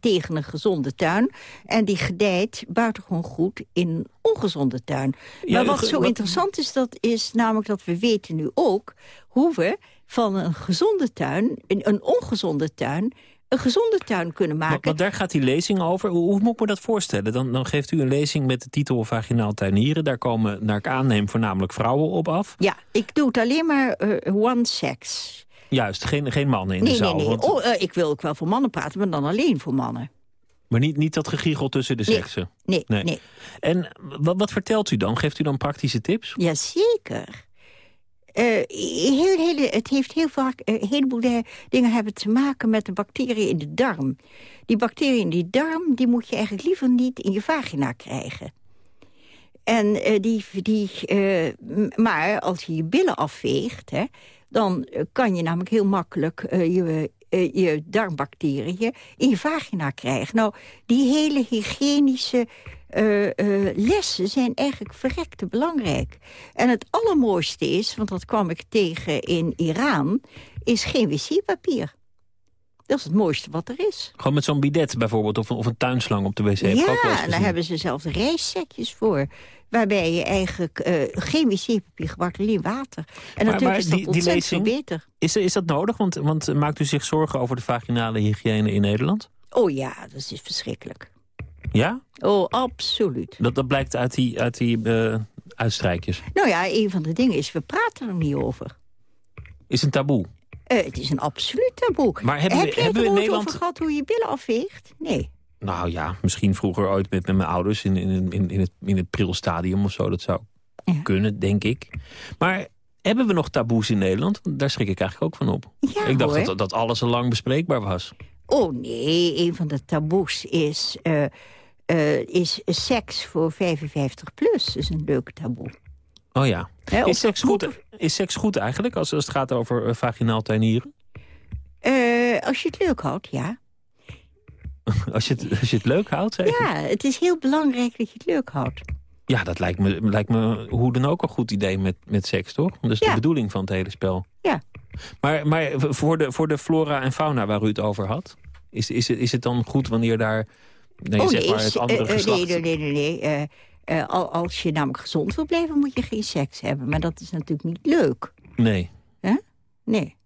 tegen een gezonde tuin. En die gedijt buitengewoon goed in een ongezonde tuin. Ja, maar wat zo wat- interessant is, dat is namelijk dat we weten nu ook... hoe we van een gezonde tuin, een, een ongezonde tuin... een gezonde tuin kunnen maken. Want daar gaat die lezing over. Hoe, hoe moet ik me dat voorstellen? Dan, dan geeft u een lezing met de titel Vaginaal tuinieren. Daar komen, naar ik aanneem, voornamelijk vrouwen op af. Ja, ik doe het alleen maar eh, one sex. Juist, geen, geen mannen in nee, de zaal. nee, nee. want- Oh, eh, ik wil ook wel voor mannen praten, maar dan alleen voor mannen. Maar niet, niet dat gegiegel tussen de Nee, seksen. nee, nee. En wat, wat vertelt u dan? Geeft u dan praktische tips? Jazeker. Eh heel, hele, het heeft heel vaak, eh, een heleboel de- dingen hebben te maken met de bacteriën in de darm. Die bacteriën in die darm, die moet je eigenlijk liever niet in je vagina krijgen. En die, die, maar als je je billen afveegt, hè, dan eh, kan je namelijk heel makkelijk eh, je, eh, je darmbacteriën in je vagina krijgen. Nou, die hele hygiënische lessen zijn eigenlijk verrekte belangrijk. En het allermooiste is, want dat kwam ik tegen in Iran, is geen wc-papier. Dat is het mooiste wat er is. Gewoon met zo'n bidet bijvoorbeeld, of, een- of een tuinslang op de wc. Ook Ja, en daar hebben ze zelfs reissetjes voor. Waarbij je eigenlijk eh, geen wc-papier gebruikt, alleen water. En natuurlijk is dat ontzettend veel beter. Is, is dat nodig? Want, want maakt u zich zorgen over de vaginale hygiëne in Nederland? Oh ja, dat is verschrikkelijk. Ja? Oh, absoluut. Dat, dat blijkt uit die, uit die eh, uitstrijkjes. Nou ja, een van de dingen is, we praten er niet over. Is een taboe. Eh, het is een absoluut taboe. Maar hebben we- Heb jij het er ooit Nederland- over gehad hoe je billen afveegt? Nee. Nou ja, misschien vroeger ooit met, met mijn ouders in, in, in, in het, in het prilstadium of zo. Dat zou kunnen, denk ik. Maar hebben we nog taboes in Nederland? Daar schrik ik eigenlijk ook van op. Ja, ik dacht hoor. dat, dat alles al lang bespreekbaar was. Oh nee, een van de taboes is, eh, eh, is seks voor 55 plus. Dat is een leuk taboe. Oh ja. Is, seks goed, is seks goed eigenlijk als, als het gaat over eh, vaginaal tuinieren? Eh, als je het leuk houdt, ja. Als je het, als je het leuk houdt, zeg Ja, het is heel belangrijk dat je het leuk houdt. Ja, dat lijkt me, lijkt me hoe dan ook een goed idee met, met seks, toch? Dat is de bedoeling van het hele spel. Ja. Maar, maar voor, de, voor de flora en fauna waar u het over had... is, is, het, is het dan goed wanneer daar... Nee, oh zeg nee, maar is- het andere eh, eh, geslacht... nee, nee, nee, nee. nee. Al- als je namelijk gezond wil blijven, moet je geen seks hebben. Maar dat is natuurlijk niet leuk. Nee. Nee.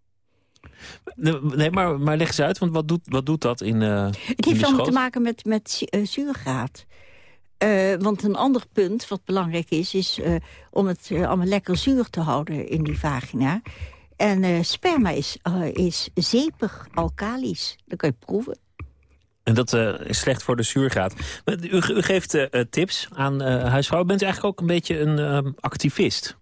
Nee, maar, maar leg eens uit, want wat doet, wat doet dat in, eh Het heeft allemaal te maken met, met eh, zuurgraad. Want een ander punt wat belangrijk is... is om het allemaal lekker zuur te houden in die vagina. En sperma is, is zeepig, alkalisch. Dat kan je proeven. En dat eh, is slecht voor de zuurgraad. Maar U, geeft eh, eh, tips aan eh huisvrouwen. Bent u eigenlijk ook een beetje een activist?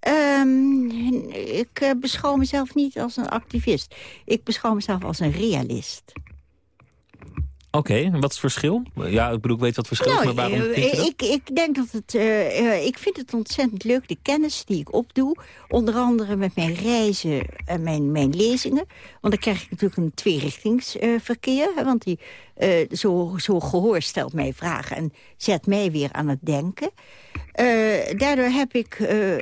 Ehm, ik beschouw mezelf niet als een activist. Ik beschouw mezelf als een realist. Oké, en wat is het verschil? Ja, ik bedoel, ik weet wat het verschil is, maar waarom eh, vind je dat? ik, ik denk dat het... eh, eh, ik vind het ontzettend leuk, de kennis die ik opdoe. Onder andere met mijn reizen en mijn, mijn lezingen. Want dan krijg ik natuurlijk een tweerichtingsverkeer. want die, eh, zo, zo gehoor stelt mij vragen en zet mij weer aan het denken. Daardoor heb ik,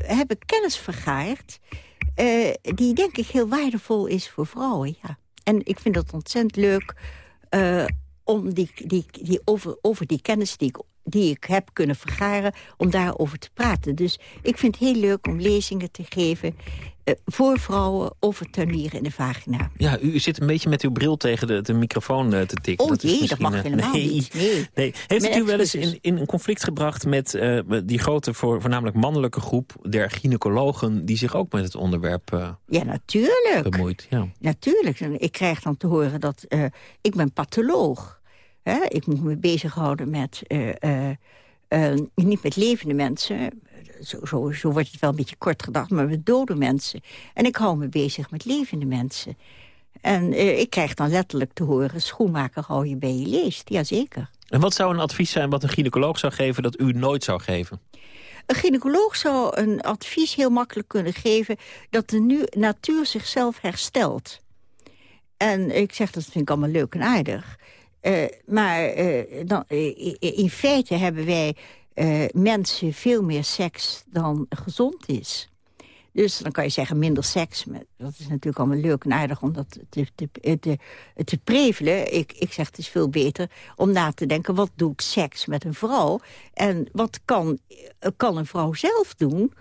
heb ik kennis vergaard... die denk ik heel waardevol is voor vrouwen, ja. En ik vind het ontzettend leuk om die, die, die over, over die kennis die ik, die ik heb kunnen vergaren... om daarover te praten. Dus ik vind het heel leuk om lezingen te geven... Uh, voor vrouwen over tuinieren in de vagina. Ja, u zit een beetje met uw bril tegen de, de microfoon uh, te tikken. Oh dat jee, dat mag helemaal nee, niet. Nee. nee. Heeft u wel eens in, in een conflict gebracht met uh, die grote, voor, voornamelijk mannelijke groep... der gynaecologen die zich ook met het onderwerp Ja, natuurlijk. bemoeit? Ja. Natuurlijk. Ik krijg dan te horen dat ik ben patholoog Hè? Ik moet me bezighouden met... niet met levende mensen, zo, zo, zo, wordt het wel een beetje kort gedacht, maar met dode mensen. En ik hou me bezig met levende mensen. En uh, ik krijg dan letterlijk te horen, schoenmaker hou je bij je leest. Jazeker. En wat zou een advies zijn wat een gynaecoloog zou geven dat u nooit zou geven? Een gynaecoloog zou een advies heel makkelijk kunnen geven... dat de nu natuur zichzelf herstelt. En ik zeg, dat vind ik allemaal leuk en aardig. Uh, maar uh, dan, in feite hebben wij mensen veel meer seks dan gezond is. Dus dan kan je zeggen minder seks. Dat is natuurlijk allemaal leuk en aardig om dat te, te, te, te prevelen. Ik, ik zeg het is veel beter om na te denken... wat doet seks met een vrouw? En wat kan, kan een vrouw zelf doen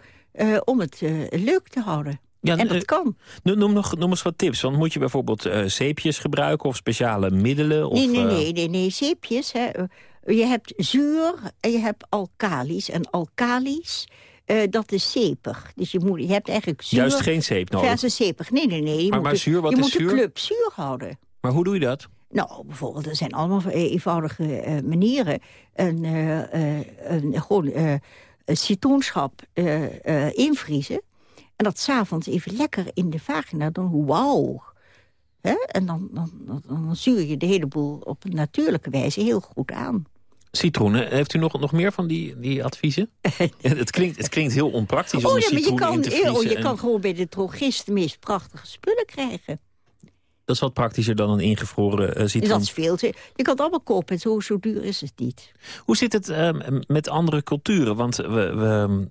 om het leuk te houden? Ja, en dat kan. Noem, nog, noem eens wat tips. Want moet je bijvoorbeeld uh, zeepjes gebruiken of speciale middelen? Of, nee, nee, nee, nee, nee, zeepjes. Hè. Je hebt zuur en je hebt alkalisch. En alkalisch, uh, dat is zeepig. Dus je, moet, je hebt eigenlijk zuur... Juist geen zeep nodig? Versus zeepig. Nee, nee, nee. Je maar, moet, maar zuur, wat je is moet zuur? de club zuur houden. Maar hoe doe je dat? Nou, bijvoorbeeld, er zijn allemaal eenvoudige uh, manieren. Een, een, gewoon citroenschap invriezen. En dat s'avonds even lekker in de vagina doen. Wauw. En dan, dan, dan, dan zuur je de hele boel op een natuurlijke wijze heel goed aan. Citroenen. Heeft u nog, nog meer van die, die adviezen? het, klinkt, het klinkt heel onpraktisch om oh, ja, maar je kan, in te vriezen. Oh, je en... kan gewoon bij de drogist de meest prachtige spullen krijgen. Dat is wat praktischer dan een ingevroren uh, citroen. Dat is veel. Je kan het allemaal kopen, zo, zo duur is het niet. Hoe zit het uh, met andere culturen? Want we, we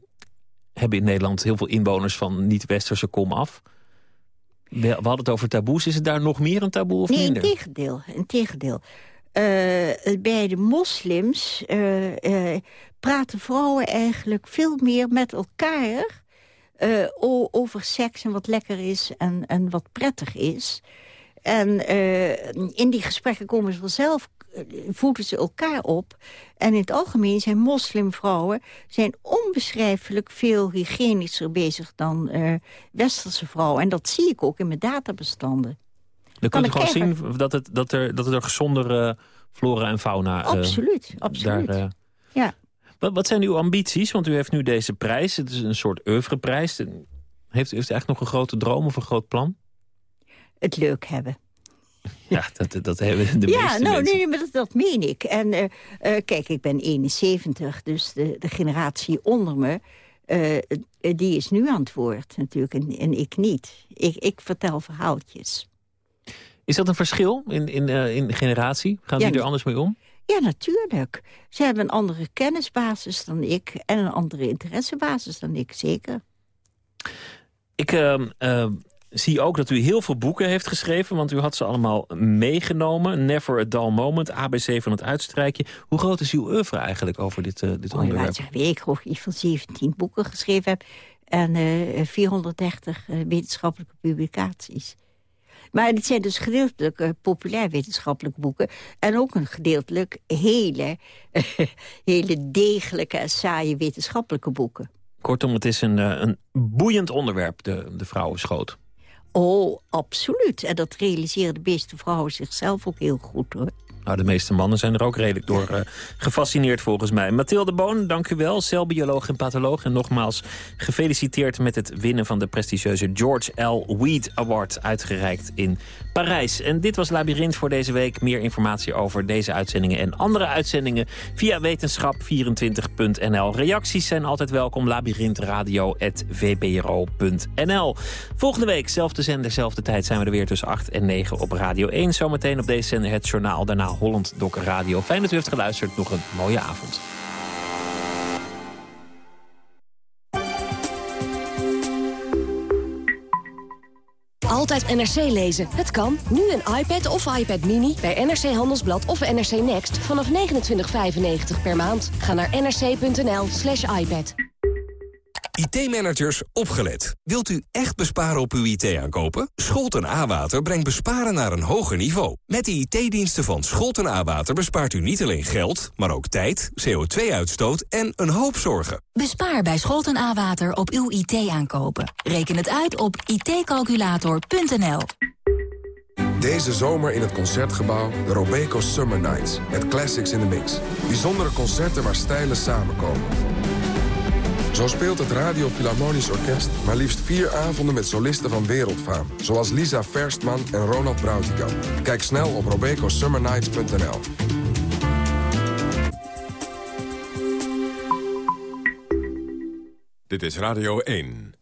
hebben in Nederland heel veel inwoners van niet-westerse kom af. We, hadden het over taboes. Is het daar nog meer een taboe of nee, minder? Nee, in tegendeel. In tegendeel. Uh, bij de moslims uh, uh, praten vrouwen eigenlijk veel meer met elkaar... over seks en wat lekker is en, en wat prettig is. En in die gesprekken komen ze vanzelf, voeden ze elkaar op. En in het algemeen zijn moslimvrouwen zijn onbeschrijfelijk veel hygiënischer bezig dan westerse vrouwen. En dat zie ik ook in mijn databestanden. Dan kunt u gewoon zien dat, het, dat, er, dat er gezondere flora en fauna... Absoluut, uh, absoluut. Daar, uh... ja. Wat, wat zijn uw ambities? Want u heeft nu deze prijs. Het is een soort oeuvreprijs. Heeft, heeft u eigenlijk nog een grote droom of een groot plan? Het leuk hebben. Ja, dat, dat hebben de ja, meeste nou, mensen. nee, maar dat, dat meen ik. En uh, kijk, ik ben 71, dus de, de generatie onder me... die is nu aan het woord natuurlijk, en, en ik niet. Ik, ik vertel verhaaltjes. Is dat een verschil in, in, in generatie? Gaan die ja, er anders mee om? Ja, natuurlijk. Ze hebben een andere kennisbasis dan ik... en een andere interessebasis dan ik, zeker. Ik uh, uh, zie ook dat u heel veel boeken heeft geschreven... want u had ze allemaal meegenomen. Never a Dull Moment, ABC van het Uitstrijkje. Hoe groot is uw oeuvre eigenlijk over dit, uh, dit oh, onderwerp? Ik weet ik geloof iets van 17 boeken geschreven heb... en 430 wetenschappelijke publicaties. Maar het zijn dus gedeeltelijk uh, populair wetenschappelijke boeken. En ook een gedeeltelijk hele, hele degelijke en saaie wetenschappelijke boeken. Kortom, het is een, een boeiend onderwerp, de, de vrouwenschoot. Oh, absoluut. En dat realiseren de meeste vrouwen zichzelf ook heel goed, hoor. Nou, de meeste mannen zijn er ook redelijk door uh, gefascineerd volgens mij. Mathilde Boon, dank u wel, celbioloog en patholoog. En nogmaals gefeliciteerd met het winnen van de prestigieuze George L. Weed Award... uitgereikt in Parijs. En dit was Labyrinth voor deze week. Meer informatie over deze uitzendingen en andere uitzendingen... via wetenschap24.nl. Reacties zijn altijd welkom. labyrinthradio.vpro.nl Volgende week, zelfde zender, zelfde tijd... zijn we er weer tussen 8 en 9 op Radio 1. Zometeen op deze zender het journaal. Daarna Holland Dok Radio. Fijn dat u heeft geluisterd. Nog een mooie avond. Altijd NRC lezen. Het kan. Nu een iPad of iPad Mini bij NRC Handelsblad of NRC Next vanaf 29,95 per maand. Ga naar nrc.nl slash iPad. IT-managers, opgelet. Wilt u echt besparen op uw IT-aankopen? Scholten A-Water brengt besparen naar een hoger niveau. Met de IT-diensten van Scholten A-Water bespaart u niet alleen geld... maar ook tijd, CO2-uitstoot en een hoop zorgen. Bespaar bij Scholten A-Water op uw IT-aankopen. Reken het uit op itcalculator.nl. Deze zomer in het Concertgebouw de Robeco Summer Nights. Met classics in the mix. Bijzondere concerten waar stijlen samenkomen. Zo speelt het Radio Philharmonisch Orkest maar liefst vier avonden met solisten van wereldfaam. Zoals Lisa Verstman en Ronald Brautigam. Kijk snel op robecosummernights.nl. Dit is Radio 1.